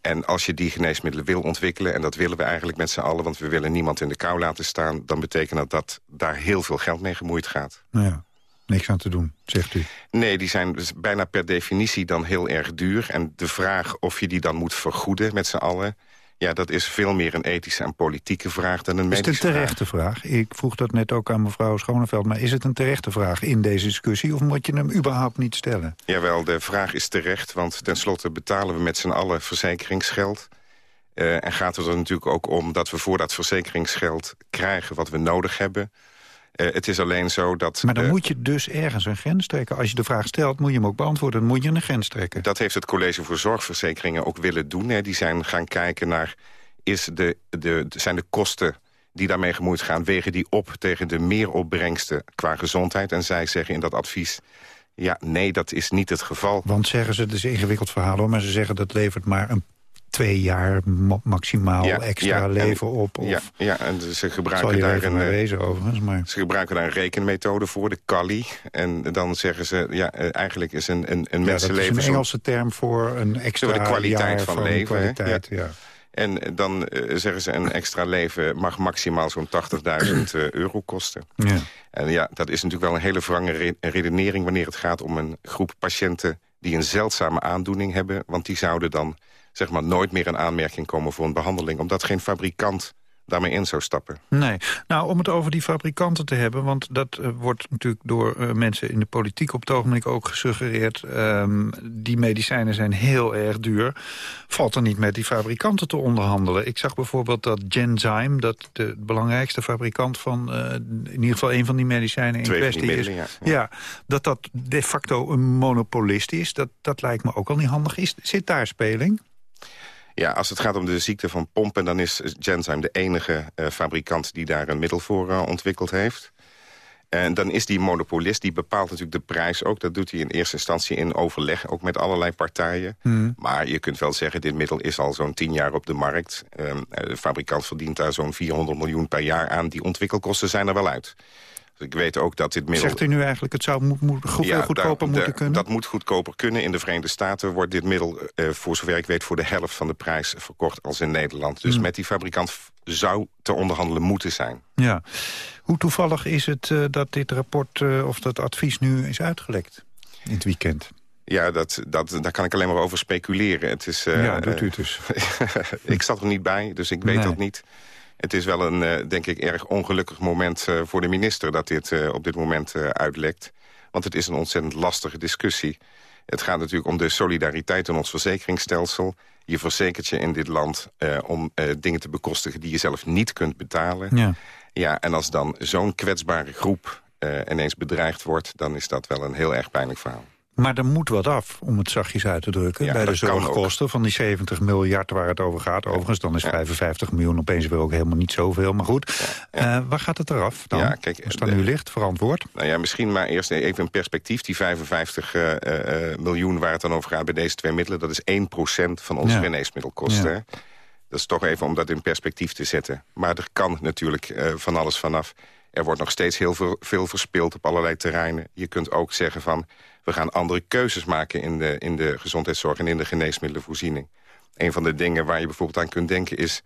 En als je die geneesmiddelen wil ontwikkelen... en dat willen we eigenlijk met z'n allen... want we willen niemand in de kou laten staan... dan betekent dat dat daar heel veel geld mee gemoeid gaat. Nou ja, niks aan te doen, zegt u. Nee, die zijn dus bijna per definitie dan heel erg duur. En de vraag of je die dan moet vergoeden met z'n allen... ja, dat is veel meer een ethische en politieke vraag dan een Is het medische een terechte vraag? Ik vroeg dat net ook aan mevrouw Schoneveld. Maar is het een terechte vraag in deze discussie? Of moet je hem überhaupt niet stellen? Jawel, de vraag is terecht, want tenslotte betalen we met z'n allen verzekeringsgeld. Eh, en gaat het er natuurlijk ook om dat we voor dat verzekeringsgeld krijgen wat we nodig hebben. Eh, het is alleen zo dat... Maar dan eh, moet je dus ergens een grens trekken. Als je de vraag stelt, moet je hem ook beantwoorden. Dan moet je een grens trekken. Dat heeft het College voor Zorgverzekeringen ook willen doen. Hè. Die zijn gaan kijken naar... Is de, de, zijn de kosten die daarmee gemoeid gaan... wegen die op tegen de meeropbrengsten qua gezondheid? En zij zeggen in dat advies... ja, nee, dat is niet het geval. Want zeggen ze, het is een ingewikkeld verhaal hoor... maar ze zeggen dat levert maar een twee jaar ma- maximaal Ja, extra ja, en- leven op. Of, Ja, ja, en ze gebruiken daar een... eh, wezen overigens. Maar... Ze gebruiken daar een rekenmethode voor, de CALI. En dan zeggen ze, ja, eh, eigenlijk is een, een, een Ja, dat is mensenleven... een Engelse term voor een extra de kwaliteit van leven. kwaliteit, ja. En dan eh, zeggen ze, een extra leven mag maximaal zo'n 80.000 eh, euro kosten. Ja. En ja, dat is natuurlijk wel een hele wrange re- redenering... wanneer het gaat om een groep patiënten die een zeldzame aandoening hebben. Want die zouden dan zeg maar, nooit meer in aanmerking komen voor een behandeling... omdat geen fabrikant daarmee in zou stappen. Nee. Nou, om het over die fabrikanten te hebben... want dat eh, wordt natuurlijk door eh, mensen in de politiek op het ogenblik ook gesuggereerd. ehm, die medicijnen zijn heel erg duur. Valt er niet met die fabrikanten te onderhandelen? Ik zag bijvoorbeeld dat Genzyme, dat de belangrijkste fabrikant van... eh, in ieder geval een van die medicijnen in kwestie is... ja. ja, dat dat de facto een monopolist is. Dat, dat lijkt me ook al niet handig. Is, zit daar speling? Ja, als het gaat om de ziekte van pompen... dan is Genzyme de enige eh, fabrikant die daar een middel voor eh, ontwikkeld heeft. En dan is die monopolist, die bepaalt natuurlijk de prijs ook. Dat doet hij in eerste instantie in overleg, ook met allerlei partijen. Hmm. Maar je kunt wel zeggen, dit middel is al zo'n tien jaar op de markt. Ehm, eh, de fabrikant verdient daar zo'n 400 miljoen per jaar aan. Die ontwikkelkosten zijn er wel uit. Ik weet ook dat dit middel... Zegt u nu eigenlijk, het zou moet, moet, goed, Ja, goedkoper moeten kunnen? Dat moet goedkoper kunnen. In de Verenigde Staten wordt dit middel, eh, voor zover ik weet... voor de helft van de prijs verkocht als in Nederland. Dus Hmm. met die fabrikant zou te onderhandelen moeten zijn. Ja. Hoe toevallig is het eh, dat dit rapport eh, of dat advies nu is uitgelekt? In het weekend. Ja, dat, dat, daar kan ik alleen maar over speculeren. Het is, Ja, doet u eh, dus. *laughs* ik zat er niet bij, dus ik weet Nee. dat niet. Het is wel een, eh, denk ik, erg ongelukkig moment eh, voor de minister... dat dit eh, op dit moment uitlekt. Want het is een ontzettend lastige discussie. Het gaat natuurlijk om de solidariteit in ons verzekeringsstelsel. Je verzekert je in dit land om dingen te bekostigen... die je zelf niet kunt betalen. Ja. Ja, en als dan zo'n kwetsbare groep ineens bedreigd wordt... dan is dat wel een heel erg pijnlijk verhaal. Maar er moet wat af, om het zachtjes uit te drukken... Ja, bij de dat zorgkosten van die 70 miljard waar het over gaat. Overigens, dan is 55 miljoen opeens weer ook helemaal niet zoveel. Maar goed, eh, waar gaat het eraf dan? Ja, kijk, Als het aan de- u ligt, verantwoord. Nou ja, misschien maar eerst even een perspectief. Die 55 eh, eh, miljoen waar het dan over gaat bij deze twee middelen... dat is 1% van onze geneesmiddelkosten. Dat is toch even om dat in perspectief te zetten. Maar er kan natuurlijk van alles vanaf. Er wordt nog steeds heel veel, veel verspild op allerlei terreinen. Je kunt ook zeggen van... we gaan andere keuzes maken in de, in de gezondheidszorg... en in de geneesmiddelenvoorziening. Een van de dingen waar je bijvoorbeeld aan kunt denken is...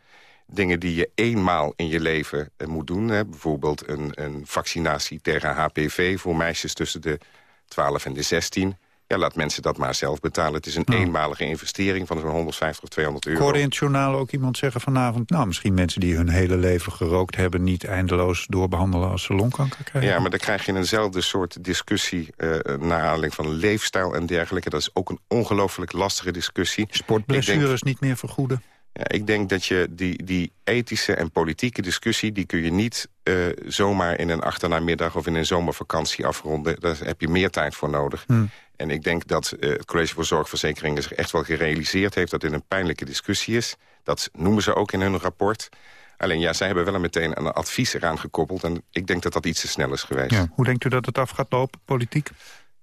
dingen die je eenmaal in je leven eh, moet doen. Hè. Bijvoorbeeld een, een vaccinatie tegen HPV voor meisjes tussen de 12 en de 16. Ja, laat mensen dat maar zelf betalen. Het is een eenmalige investering van zo'n 150 of 200 Ik euro. hoorde in het journaal ook iemand zeggen vanavond... nou, misschien mensen die hun hele leven gerookt hebben... niet eindeloos doorbehandelen als ze longkanker krijgen. Ja, maar dan krijg je eenzelfde soort discussie... eh naar aanleiding van leefstijl en dergelijke. Dat is ook een ongelooflijk lastige discussie. Sportblessures niet meer vergoeden. Ja, ik denk dat je die, die ethische en politieke discussie... die kun je niet eh, zomaar in een achternamiddag of in een zomervakantie afronden. Daar heb je meer tijd voor nodig. Hmm. En ik denk dat eh, het College voor Zorgverzekeringen zich echt wel gerealiseerd heeft... dat dit een pijnlijke discussie is. Dat noemen ze ook in hun rapport. Alleen ja, zij hebben wel meteen een advies eraan gekoppeld. En ik denk dat dat iets te snel is geweest. Ja. Hoe denkt u dat het af gaat lopen, politiek?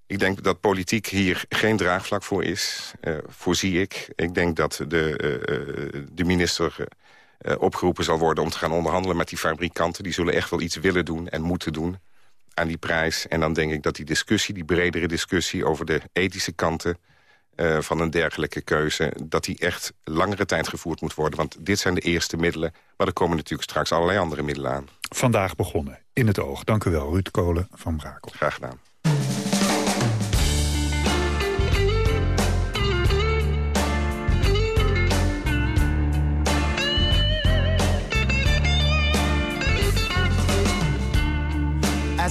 Ik denk dat politiek hier geen draagvlak voor is, eh, voorzie ik. Ik denk dat de, eh, de minister opgeroepen zal worden om te gaan onderhandelen met die fabrikanten. Die zullen echt wel iets willen doen en moeten doen aan die prijs. En dan denk ik dat die discussie, die bredere discussie over de ethische kanten eh, van een dergelijke keuze, dat die echt langere tijd gevoerd moet worden. Want dit zijn de eerste middelen, maar er komen natuurlijk straks allerlei andere middelen aan. Vandaag begonnen, in het oog. Dank u wel, Ruud Kolen van Brakel. Graag gedaan.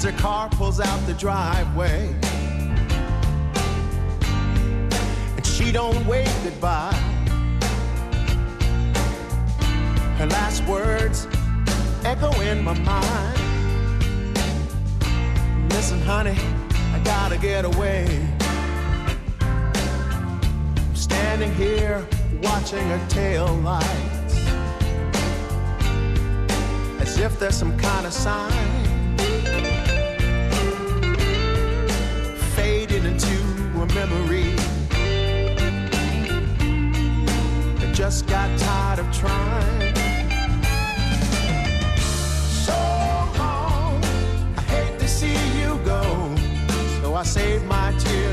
Her car pulls out the driveway. And she don't wave goodbye. Her last words echo in my mind. Listen, honey, I gotta get away. I'm standing here watching her tail lights. As if there's some kind of sign. Fading into a memory. I just got tired of trying. So long, I hate to see you go. So I save my tears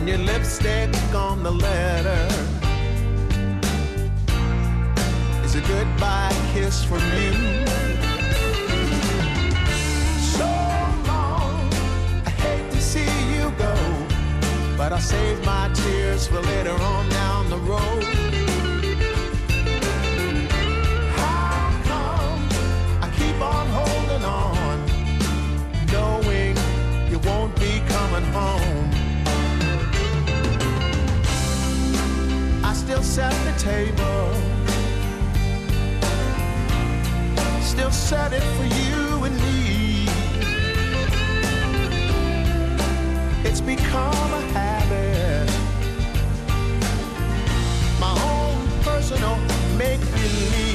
And your lipstick on the letter is a goodbye kiss from you. So long, I hate to see you go, but I'll save my tears for later on down the road. How come I keep on holding on, knowing you won't be coming home? Still set the table. Still set it for you and me. It's become a habit. My own personal make believe.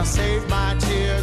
I save my tears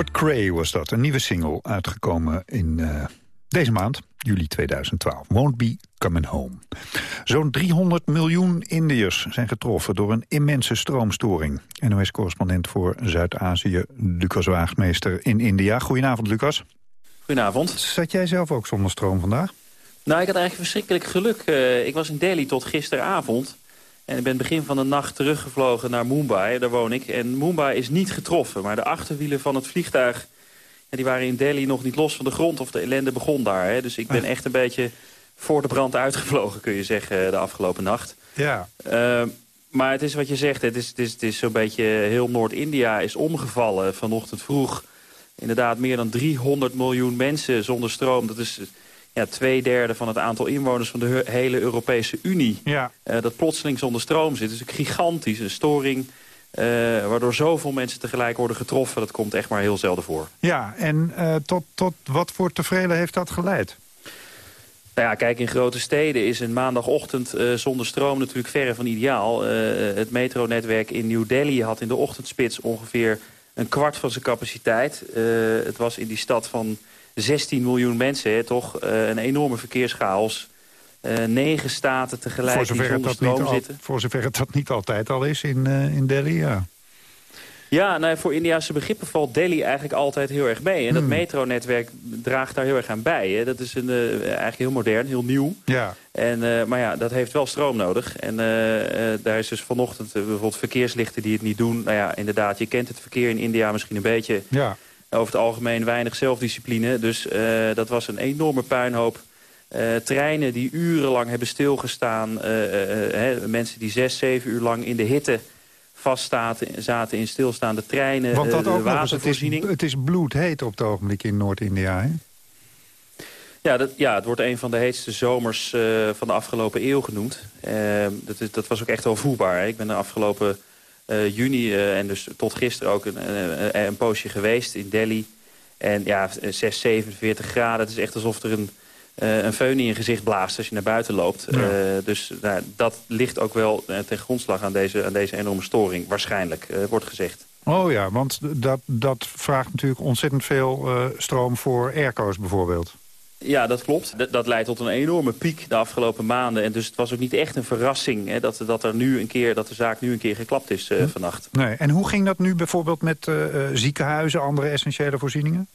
Robert Cray was dat, een nieuwe single uitgekomen in eh, deze maand, juli 2012. Won't Be Coming Home. Zo'n 300 miljoen Indiërs zijn getroffen door een immense stroomstoring. NOS-correspondent voor Zuid-Azië, Lucas Waagmeester in India. Goedenavond, Lucas. Goedenavond. Zat jij zelf ook zonder stroom vandaag? Nou, ik had eigenlijk verschrikkelijk geluk. Eh, ik was in Delhi tot gisteravond. En ik ben begin van de nacht teruggevlogen naar Mumbai. Daar woon ik. En Mumbai is niet getroffen. Maar de achterwielen van het vliegtuig... ja, die waren in Delhi nog niet los van de grond. Of de ellende begon daar. Hè. Dus ik ben echt een beetje voor de brand uitgevlogen, kun je zeggen, de afgelopen nacht. Ja. Uh, maar het is wat je zegt, het is, het is, het is zo'n beetje heel Noord-India is omgevallen vanochtend vroeg. Inderdaad, meer dan 300 miljoen mensen zonder stroom. Dat is ja, twee derde van het aantal inwoners van de hele Europese Unie. Ja. Uh, dat plotseling zonder stroom zit. Dus een gigantisch, een storing... Uh, waardoor zoveel mensen tegelijk worden getroffen. Dat komt echt maar heel zelden voor. Ja, en uh, tot, tot wat voor tevreden heeft dat geleid? Nou ja, kijk, in grote steden is een maandagochtend uh, zonder stroom natuurlijk verre van ideaal. Het metronetwerk in New Delhi had in de ochtendspits ongeveer een kwart van zijn capaciteit. Het was in die stad van 16 miljoen mensen, hè, toch een enorme verkeerschaos. negen staten tegelijk voor zover die zonder het stroom niet zitten. Al, voor zover het dat niet altijd al is in, in Delhi, ja. Ja, nou, voor Indiaanse begrippen valt Delhi eigenlijk altijd heel erg mee. En dat Hmm. metronetwerk draagt daar heel erg aan bij. Hè. Dat is een, eh, eigenlijk heel modern, heel nieuw. Ja. En, eh, maar ja, dat heeft wel stroom nodig. En eh, eh, daar is dus vanochtend eh, bijvoorbeeld verkeerslichten die het niet doen. Nou ja, inderdaad, je kent het verkeer in India misschien een beetje. Ja. Over het algemeen weinig zelfdiscipline. Dus eh, dat was een enorme puinhoop. Eh, treinen die urenlang hebben stilgestaan. eh, hè, mensen die zes, zeven uur lang in de hitte vastzaten zaten in stilstaande treinen. Want dat ook de nog eens, het is, watervoorziening. het is bloedheet op het ogenblik in Noord-India? Ja, dat, ja, het wordt een van de heetste zomers van de afgelopen eeuw genoemd. Dat, is, dat was ook echt wel voelbaar. Hè. Ik ben de afgelopen juni eh, en dus tot gisteren ook een, een, een poosje geweest in Delhi. En ja, 6, 47 graden. Het is echt alsof er een, eh, een föhn in je gezicht blaast als je naar buiten loopt. Ja. Eh, dus nou, dat ligt ook wel eh, ten grondslag aan deze, aan deze enorme storing. Waarschijnlijk, eh, wordt gezegd. Oh ja, want dat, dat vraagt natuurlijk ontzettend veel eh, stroom voor airco's bijvoorbeeld. Ja, dat klopt. Dat, dat leidt tot een enorme piek de afgelopen maanden. En dus het was ook niet echt een verrassing hè, dat, dat, er nu een keer, dat de zaak nu een keer geklapt is eh, vannacht. Nee. En hoe ging dat nu bijvoorbeeld met eh, eh, ziekenhuizen, andere essentiële voorzieningen?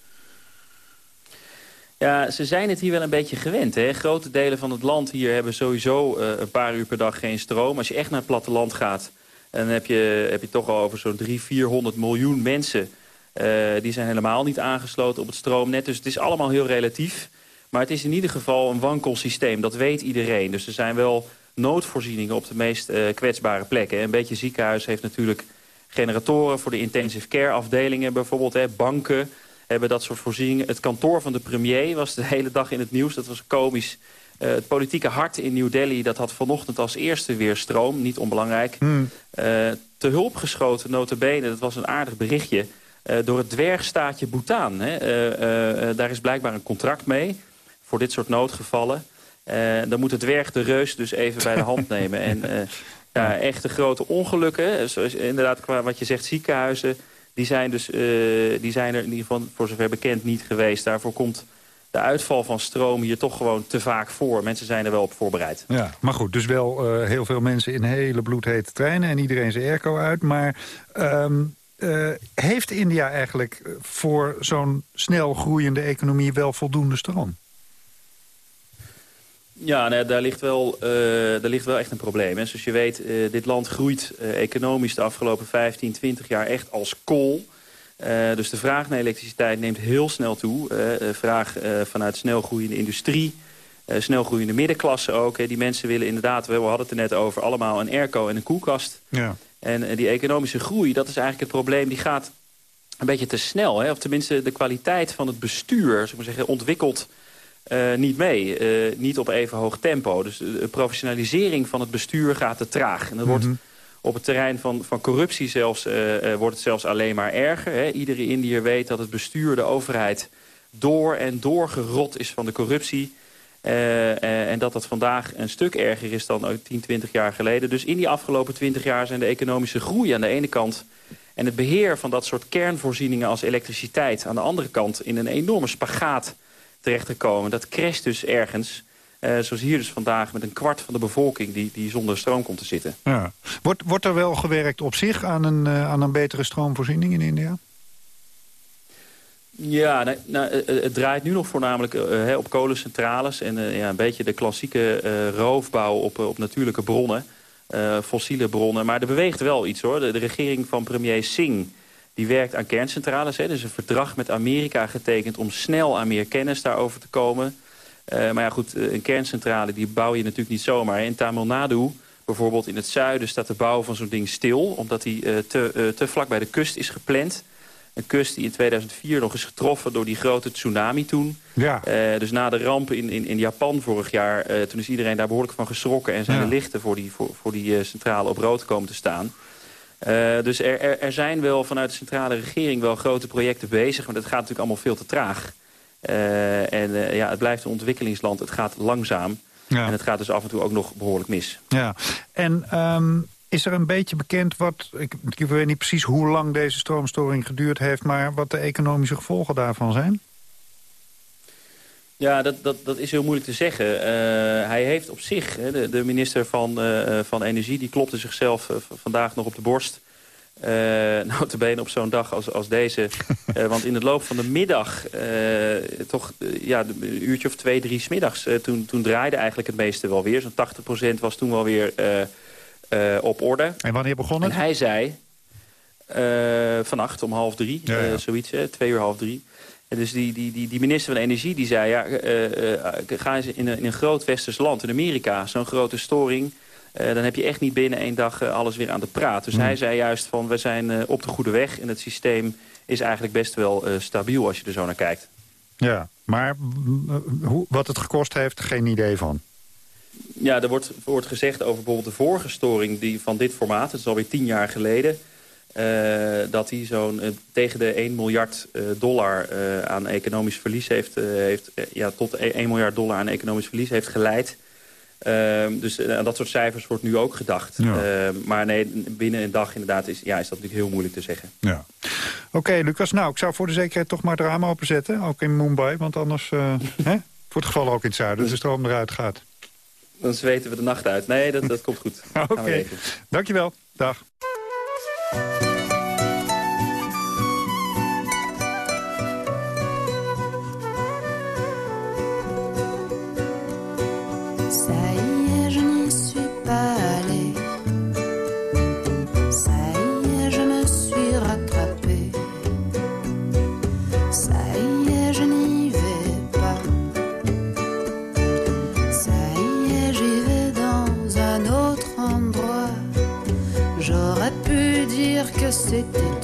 Ja, ze zijn het hier wel een beetje gewend. Hè. Grote delen van het land hier hebben sowieso een paar uur per dag geen stroom. Als je echt naar het platteland gaat, dan heb je, heb je toch al over zo'n 300, 400 miljoen mensen. die zijn helemaal niet aangesloten op het stroomnet. Dus het is allemaal heel relatief. Maar het is in ieder geval een wankel systeem. Dat weet iedereen. Dus er zijn wel noodvoorzieningen op de meest eh, kwetsbare plekken. Een beetje ziekenhuis heeft natuurlijk generatoren voor de intensive care afdelingen bijvoorbeeld. Hè, banken hebben dat soort voorzieningen. Het kantoor van de premier was de hele dag in het nieuws. Dat was komisch. Eh, het politieke hart in New Delhi dat had vanochtend als eerste weer stroom. Niet onbelangrijk. Hmm. Eh, te hulp geschoten, notabene, dat was een aardig berichtje... door het dwergstaatje Bhutan. Hè. Daar is blijkbaar een contract mee voor dit soort noodgevallen. Eh, dan moet de dwerg de reus dus even bij de hand nemen. En eh, ja, echte grote ongelukken, eh, zoals inderdaad qua wat je zegt ziekenhuizen... die zijn, dus, die zijn er in ieder geval voor zover bekend niet geweest. Daarvoor komt de uitval van stroom hier toch gewoon te vaak voor. Mensen zijn er wel op voorbereid. Ja, maar goed, dus wel heel veel mensen in hele bloedhete treinen... en iedereen zijn airco uit. Maar ehm, eh, heeft India eigenlijk voor zo'n snel groeiende economie... wel voldoende stroom? Ja, nee, daar, ligt wel, eh, daar ligt wel echt een probleem. Hè. Zoals je weet, eh, dit land groeit eh, economisch de afgelopen 15, 20 jaar echt als kool. Dus de vraag naar elektriciteit neemt heel snel toe. Vraag vanuit snelgroeiende industrie, eh snelgroeiende middenklasse ook. Hè. Die mensen willen inderdaad, we hadden het er net over, allemaal een airco en een koelkast. Ja. En die economische groei, dat is eigenlijk het probleem. Die gaat een beetje te snel. Hè? Of tenminste, de kwaliteit van het bestuur, ik maar zeggen, ontwikkelt eh, niet mee. Eh, niet op even hoog tempo. Dus de professionalisering van het bestuur gaat te traag. En dat wordt op het terrein van, van corruptie zelfs, eh, wordt het zelfs alleen maar erger. Hè? Iedere Indiër weet dat het bestuur, de overheid... door en door gerot is van de corruptie. En dat dat vandaag een stuk erger is dan ook 10, 20 jaar geleden. Dus in die afgelopen 20 jaar zijn de economische groei aan de ene kant... en het beheer van dat soort kernvoorzieningen als elektriciteit... aan de andere kant in een enorme spagaat terechtgekomen. Dat crasht dus ergens. eh, zoals hier dus vandaag met een kwart van de bevolking... die, die zonder stroom komt te zitten. Ja. Wordt, wordt er wel gewerkt op zich aan een, eh, aan een betere stroomvoorziening in India? Ja, nou, eh, het draait nu nog voornamelijk op kolencentrales... en ja, een beetje de klassieke roofbouw op, op natuurlijke bronnen, fossiele bronnen. Maar er beweegt wel iets, hoor. De, de regering van premier Singh die werkt aan kerncentrales. Hè. Er is een verdrag met Amerika getekend om snel aan meer kennis daarover te komen. Eh, maar ja, goed, eh, een kerncentrale die bouw je natuurlijk niet zomaar. In Tamil Nadu, bijvoorbeeld in het zuiden, staat de bouw van zo'n ding stil... omdat die eh, te, te vlak bij de kust is gepland... Een kust die in 2004 nog is getroffen door die grote tsunami toen. Ja. Dus na de ramp in, in, in Japan vorig jaar... toen is iedereen daar behoorlijk van geschrokken... en zijn Ja. de lichten voor die, voor, voor die centrale op rood komen te staan. Eh, dus er, er, er zijn wel vanuit de centrale regering wel grote projecten bezig... maar dat gaat natuurlijk allemaal veel te traag. Eh, en eh, ja, het blijft een ontwikkelingsland, het gaat langzaam. Ja. En het gaat dus af en toe ook nog behoorlijk mis. Ja, en ehm, is er een beetje bekend wat... Ik, ik weet niet precies hoe lang deze stroomstoring geduurd heeft... maar wat de economische gevolgen daarvan zijn? Ja, dat, dat, dat is heel moeilijk te zeggen. Eh, hij heeft op zich, hè, de, de minister van, eh, van Energie... die klopte zichzelf eh, vandaag nog op de borst... Uh, *laughs* notabene op zo'n dag als, als deze. *laughs* Want in het loop van de middag, toch ja, een uurtje of twee, drie smiddags... toen, toen draaide eigenlijk het meeste wel weer. Zo'n 80% was toen wel weer op orde. En wanneer begon het? En hij zei, vannacht om half drie, ja, ja. zoiets, twee uur half drie... Dus die, die, die, die minister van Energie die zei... Ja, ga eens in een, in een groot westers land, in Amerika... zo'n grote storing uh, dan heb je echt niet binnen één dag uh, alles weer aan de praat. Dus Hmm. hij zei juist van we zijn uh, op de goede weg. En het systeem is eigenlijk best wel stabiel als je er zo naar kijkt. Ja, maar hoe, wat het gekost heeft, geen idee van. Ja, er wordt, wordt gezegd over bijvoorbeeld de vorige storing die, van dit formaat. Het is alweer tien jaar geleden. Dat hij zo'n tegen de 1 miljard dollar aan economisch verlies heeft... heeft ja, tot 1 miljard dollar aan economisch verlies heeft geleid... Uh, dus aan dat soort cijfers wordt nu ook gedacht. Ja. Uh, maar nee, binnen een dag inderdaad is, ja, is dat natuurlijk heel moeilijk te zeggen. Ja. Oké, okay, Lucas. Nou, ik zou voor de zekerheid toch maar het raam openzetten. Ook in Mumbai, want anders... *laughs* Hè? Voor het geval ook in het zuiden, dus de stroom eruit gaat. Dan zweten we de nacht uit. Nee, dat, dat komt goed. *laughs* Oké, okay. dankjewel. Dag. C'était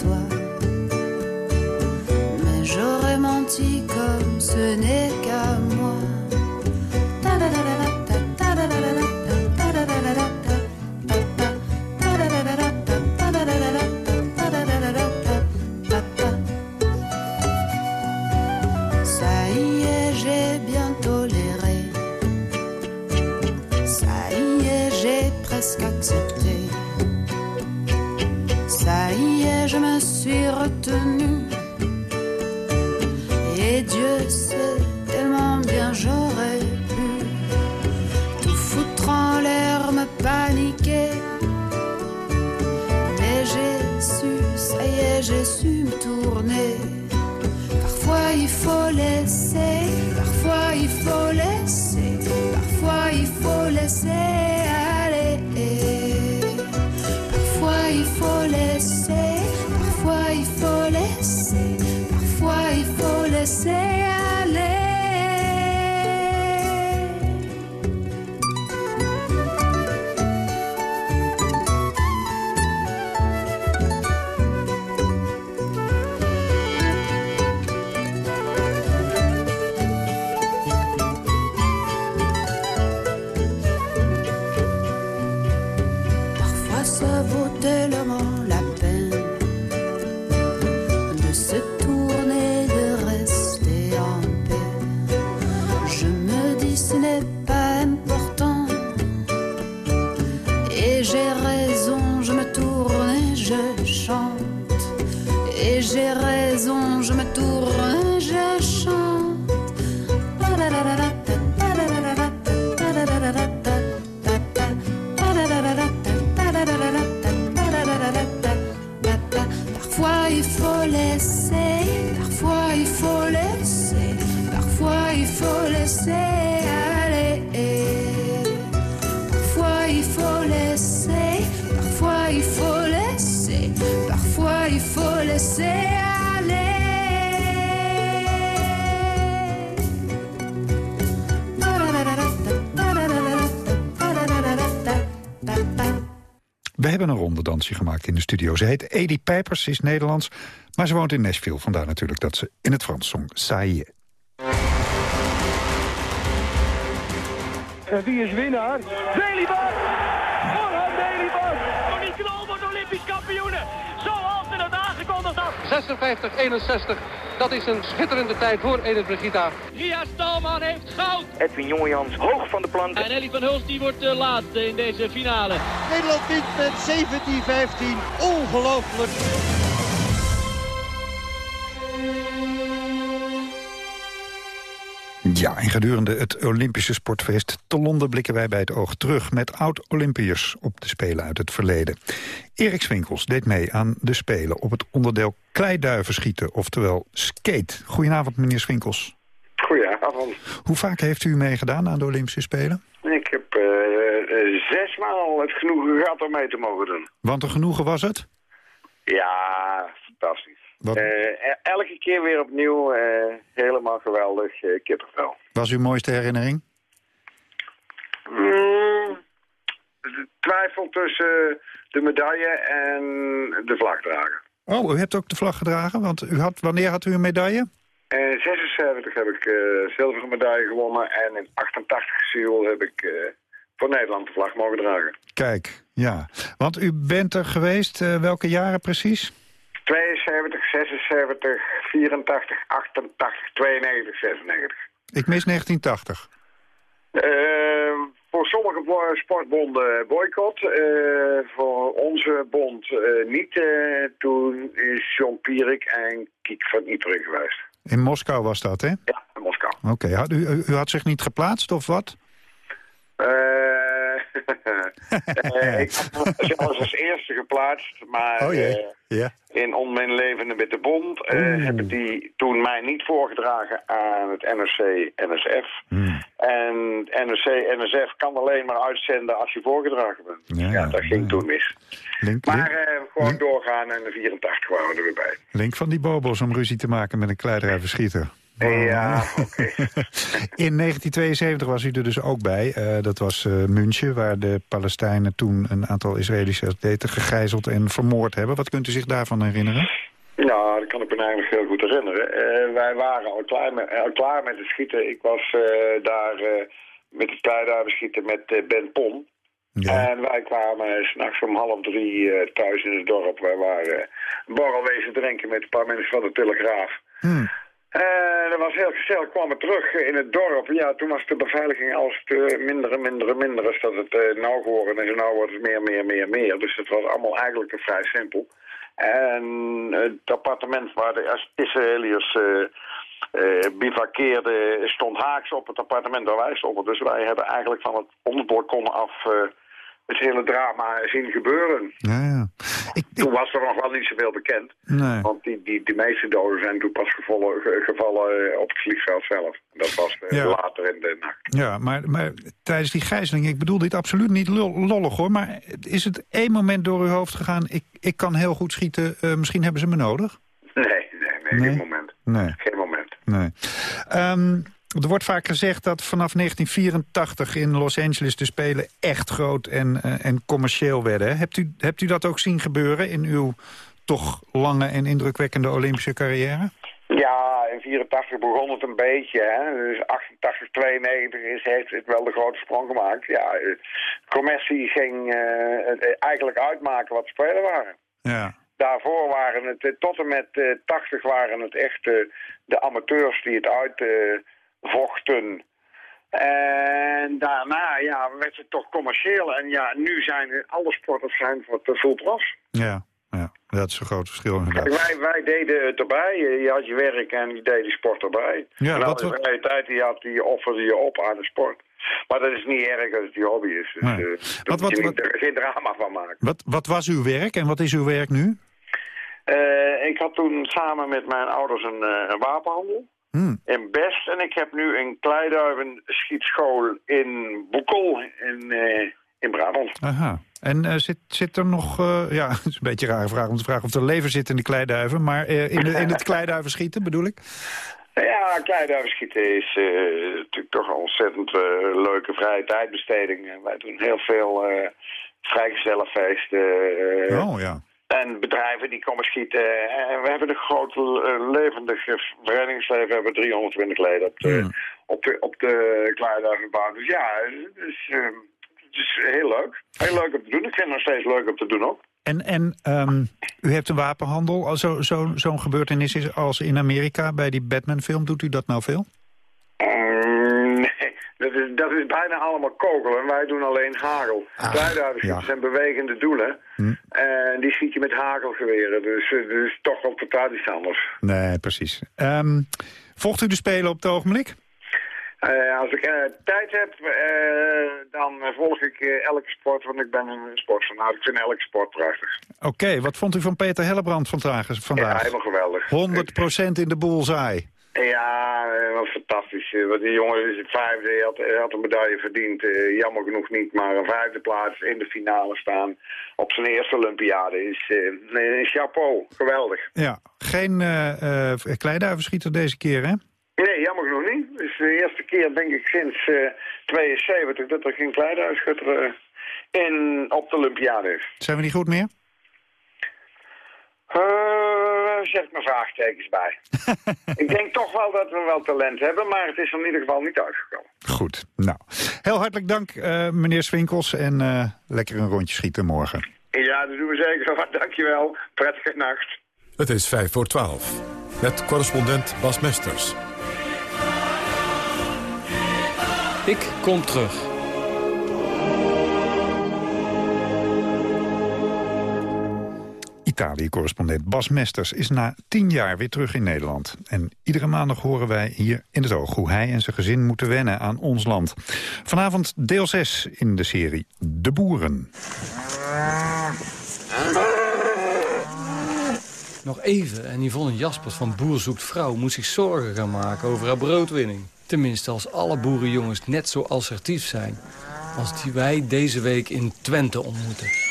tourner. Parfois il faut laisser, parfois il faut laisser, parfois il faut laisser gemaakt in de studio. Ze heet Edie Pijpers, ze is Nederlands, maar ze woont in Nashville. Vandaar natuurlijk dat ze in het Frans zong. Saïe. En wie is winnaar? Delibas! Orhan Delibas! Tony Knol wordt Olympisch kampioene! Zoals we het aangekondigd had! 56-61. Dat is een schitterende tijd voor Edith Brigita. Ria Stalman heeft goud! Edwin Jongejans hoog van de plank. En Ellie van Hulst die wordt de laatste in deze finale. Nederland wint met 17-15. Ongelooflijk! Ja, en gedurende het Olympische sportfeest te Londen blikken wij bij het oog terug met oud-Olympiërs op de Spelen uit het verleden. Erik Swinkels deed mee aan de Spelen op het onderdeel kleiduivenschieten, oftewel skate. Goedenavond meneer Swinkels. Goedenavond. Hoe vaak heeft u meegedaan aan de Olympische Spelen? Ik heb eh, eh, zesmaal het genoegen gehad om mee te mogen doen. Want een genoegen was het? Ja, fantastisch. Wat? Eh, e- elke keer weer opnieuw, eh, helemaal geweldig, uh, kippenvel. Was uw mooiste herinnering? Mm, de twijfel tussen de medaille en de vlag dragen. Oh, u hebt ook de vlag gedragen? Want u had, wanneer had u een medaille? In 76 heb ik eh, zilveren medaille gewonnen en in 88 Seoul heb ik eh, voor Nederland de vlag mogen dragen. Kijk, ja. Want u bent er geweest, eh, welke jaren precies? 72, 76, 84, 88, 92, 96. Ik mis 1980. Eh, voor sommige bo- sportbonden boycott. eh, voor onze bond eh, niet. eh, toen is John Pierik en Kiek van Ieteren geweest. In Moskou was dat, hè? Ja, in Moskou. Oké, u, u, had zich niet geplaatst of wat? Eh, eh, *laughs* ik had zelfs als eerste geplaatst, maar Oh eh, ja. in onmin levende met de bond eh, hebben die toen mij niet voorgedragen aan het NRC-NSF. Hmm. En NRC-NSF kan alleen maar uitzenden als je voorgedragen bent. Ja, dat ging toen mis. Link, Maar link, eh, gewoon doorgaan en de 84 waren we er weer bij. link van die bobos om ruzie te maken met een kleidrijverschieter. Ja, *laughs* In 1972 was u er dus ook bij. Eh, dat was eh München, waar de Palestijnen toen een aantal Israëlische atleten gegijzeld en vermoord hebben. Wat kunt u zich daarvan herinneren? Nou, dat kan ik me eigenlijk heel goed herinneren. Eh, wij waren al klaar, met, al klaar met het schieten. Ik was daar met het kleiduiven schieten met Ben Pon. En wij kwamen s'nachts om half drie thuis in het dorp. Wij waren een borrel wezen drinken met een paar mensen van de Telegraaf. Eh, dat was heel gezellig. kwamen terug in het dorp. Ja, toen was de beveiliging als te minder en minder en minder. Als dat het uh, nou geworden is. En nou wordt het meer, meer, meer, meer. Dus het was allemaal eigenlijk vrij simpel. En het appartement waar de Israëliërs uh, uh, bivakkeerden stond haaks op het appartement waar wij stonden. Dus wij hebben eigenlijk van het onderbalkon af het hele drama zien gebeuren. Ja, ja. Ik, ik... Toen was er nog wel niet zoveel bekend. Nee. Want die, die, die meeste doden zijn toen pas gevallen, gevallen op het vliegveld zelf. Dat was ja. later in de nacht. Ja, maar, maar tijdens die gijzeling, ik bedoel dit absoluut niet lollig hoor... maar is het één moment door uw hoofd gegaan... ik, ik kan heel goed schieten, uh, misschien hebben ze me nodig? Nee, nee, nee, nee? geen moment. Nee. Geen moment. Nee. Um, er wordt vaak gezegd dat vanaf 1984 in Los Angeles de Spelen echt groot en, uh, en commercieel werden. Hebt u, hebt u dat ook zien gebeuren in uw toch lange en indrukwekkende Olympische carrière? Ja, in 84 begon het een beetje. Hè? Dus 88, 92 is, heeft het wel de grote sprong gemaakt. Ja, de commercie ging uh, eigenlijk uitmaken wat spelen waren. Ja. Daarvoor waren het, tot en met uh, 80 waren het echt de amateurs die het uit vochten. En daarna ja, werd het toch commercieel. En ja, nu zijn alle sporters zijn voor de full profs. Ja, ja, dat is een groot verschil inderdaad. Wij, wij deden het erbij. Je had je werk en je deed die sport erbij. Ja, en wat vrije tijd die, had, die offerde je op aan de sport. Maar dat is niet erg als het je hobby is. Dus Nee. uh, Wat- wat- je er geen drama van maken. Wat, wat was uw werk en wat is uw werk nu? Eh, ik had toen samen met mijn ouders een, eh, een wapenhandel. Hmm. in Best. En ik heb nu een kleiduivenschietschool in Boekel in, eh, in Brabant. Aha. En eh, zit, zit er nog... eh, ja, *laughs* het is een beetje een rare vraag om te vragen of er leven zit in de kleiduiven. Maar in, de, in het *laughs* kleiduiven schieten bedoel ik? Ja, kleiduivenschieten is eh, natuurlijk toch een ontzettend leuke vrije tijdbesteding. Wij doen heel veel vrijgezellenfeesten. Oh ja. En bedrijven die komen schieten. En we hebben een groot uh, levendig verenigingsleven. We hebben 320 leden op de, op de, op de. Dus ja, het is, uh, het is heel leuk. Heel leuk om te doen. Ik vind het nog steeds leuk om te doen ook. En, en um, u heeft een wapenhandel. Zo'n zo, zo gebeurtenis is als in Amerika bij die Batman-film. Doet u dat nou veel? Mm, dat is, dat is bijna allemaal kogel. En wij doen alleen hagel. Kleiduivenschieten ja. zijn bewegende doelen. Hm. En die schiet je met hagelgeweren. Dus, uh, dus toch wel totaal iets anders. Nee, precies. Um, volgt u de Spelen op het ogenblik? Eh, als ik eh, tijd heb, eh, dan eh, volg ik eh, elke sport, want ik ben een sportfanaat. Ik vind elke sport prachtig. Oké, wat vond u van Peter Hellebrand vandaag? Ja, vandaag? helemaal geweldig. 100% in de bullseye. Want die jongen is het vijfde, hij had, had een medaille verdiend. Eh, jammer genoeg niet, maar een vijfde plaats in de finale staan op zijn eerste Olympiade is eh, een chapeau. Geweldig. Ja, geen kleiduivenschieter deze keer, hè? Nee, jammer genoeg niet. Het is de eerste keer, denk ik, sinds eh 72 dat er geen kleiduivenschutter eh, in, op de Olympiade is. Zijn we niet goed meer? Eh, zet mijn vraagtekens bij. *laughs* ik denk toch wel dat we wel talent hebben, maar het is in ieder geval niet uitgekomen. Goed, nou. Heel hartelijk dank, eh, meneer Swinkels. En eh, lekker een rondje schieten morgen. Ja, dat doen we zeker. *laughs* Dankjewel. Prettige nacht. Het is 5 voor 12. Met correspondent Bas Mesters. Ik kom terug. Italië-correspondent Bas Mesters is na tien jaar weer terug in Nederland. En iedere maandag horen wij hier in het oog hoe hij en zijn gezin moeten wennen aan ons land. Vanavond deel 6 in de serie De Boeren. Nog even en Yvonne Jaspers van Boer Zoekt Vrouw moet zich zorgen gaan maken over haar broodwinning. Tenminste als alle boerenjongens net zo assertief zijn als die wij deze week in Twente ontmoeten.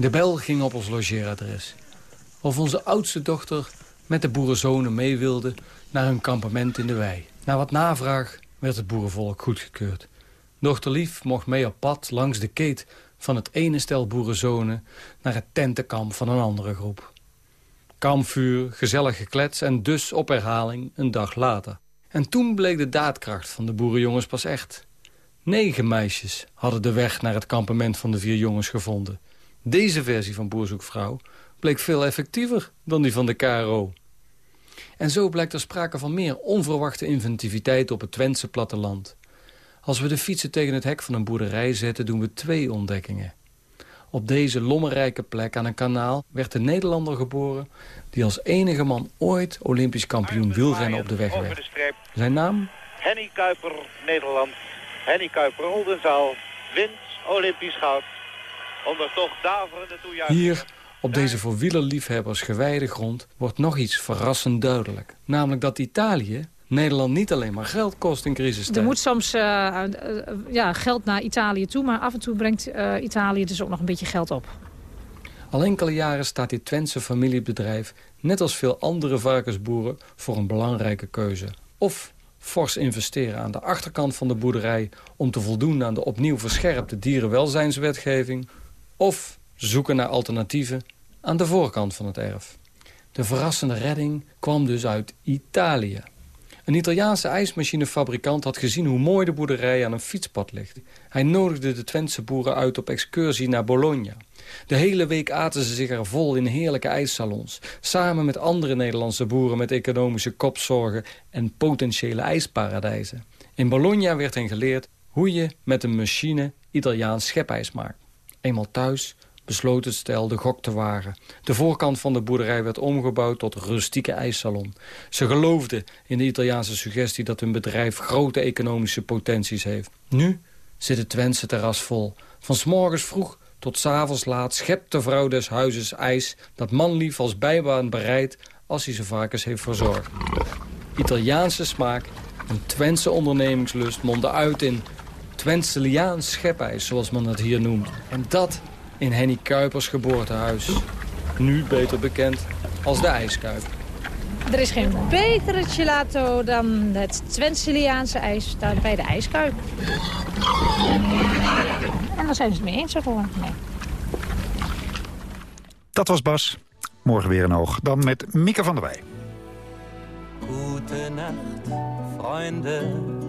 De bel ging op ons logeeradres. Of onze oudste dochter met de boerenzonen mee wilde naar hun kampement in de wei. Na wat navraag werd het boerenvolk goedgekeurd. Dochter Lief mocht mee op pad langs de keet van het ene stel boerenzonen naar het tentenkamp van een andere groep. Kampvuur, gezellig geklets en dus op herhaling een dag later. En toen bleek de daadkracht van de boerenjongens pas echt. Negen meisjes hadden de weg naar het kampement van de vier jongens gevonden. Deze versie van Boerzoekvrouw bleek veel effectiever dan die van de KRO. En zo blijkt er sprake van meer onverwachte inventiviteit op het Twentse platteland. Als we de fietsen tegen het hek van een boerderij zetten, doen we twee ontdekkingen. Op deze lommerrijke plek aan een kanaal werd de Nederlander geboren... die als enige man ooit Olympisch kampioen wielrennen op de weg werd. Zijn naam? Henny Kuiper, Nederland. Henny Kuiper, Oldenzaal. Wint Olympisch goud. Onder toch daverende toejuichingen. Hier, op deze voor wielerliefhebbers gewijde grond... wordt nog iets verrassend duidelijk. Namelijk dat Italië Nederland niet alleen maar geld kost in crisistijd. Er moet soms eh, eh, ja, geld naar Italië toe, maar af en toe brengt eh, Italië dus ook nog een beetje geld op. Al enkele jaren staat dit Twentse familiebedrijf... net als veel andere varkensboeren voor een belangrijke keuze. Of fors investeren aan de achterkant van de boerderij... om te voldoen aan de opnieuw verscherpte dierenwelzijnswetgeving... of zoeken naar alternatieven aan de voorkant van het erf. De verrassende redding kwam dus uit Italië. Een Italiaanse ijsmachinefabrikant had gezien hoe mooi de boerderij aan een fietspad ligt. Hij nodigde de Twentse boeren uit op excursie naar Bologna. De hele week aten ze zich er vol in heerlijke ijssalons. Samen met andere Nederlandse boeren met economische kopzorgen en potentiële ijsparadijzen. In Bologna werd hen geleerd hoe je met een machine Italiaans schepijs maakt. Eenmaal thuis besloot het stel de gok te wagen. De voorkant van de boerderij werd omgebouwd tot rustieke ijssalon. Ze geloofden in de Italiaanse suggestie dat hun bedrijf grote economische potenties heeft. Nu zit het Twentse terras vol. Van s morgens vroeg tot s avonds laat schept de vrouw des huizes ijs... dat manlief als bijbaan bereidt als hij zijn varkens heeft verzorgd. Italiaanse smaak en Twentse ondernemingslust monden uit in Twentseaans schepijs, zoals men dat hier noemt. En dat in Henny Kuipers geboortehuis. Nu beter bekend als de IJskuip. Er is geen betere gelato dan het Twensiliaanse ijs daar bij de ijskuip. En daar zijn ze het mee eens gewoon. Nee. Dat was Bas. Morgen weer een oog. Dan met Mieke van der Wij. Gute Nacht, Freunde.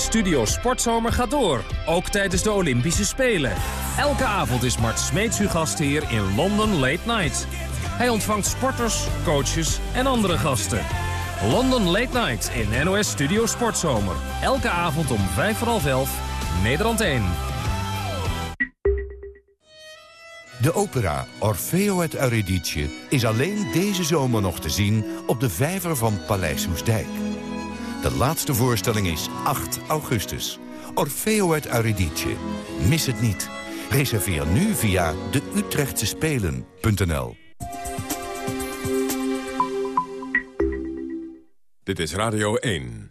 Studio Sportzomer gaat door, ook tijdens de Olympische Spelen. Elke avond is Mart Smeets uw gastheer in London Late Night. Hij ontvangt sporters, coaches en andere gasten. London Late Night in NOS Studio Sportzomer. Elke avond om vijf voor half elf, Nederland 1. De opera Orfeo het Eurydice is alleen deze zomer nog te zien op de vijver van Paleis Hoesdijk. De laatste voorstelling is 8 augustus. Orfeo het Eurydice. Mis het niet. Reserveer nu via de Utrechtse Spelen.nl. Dit is Radio 1.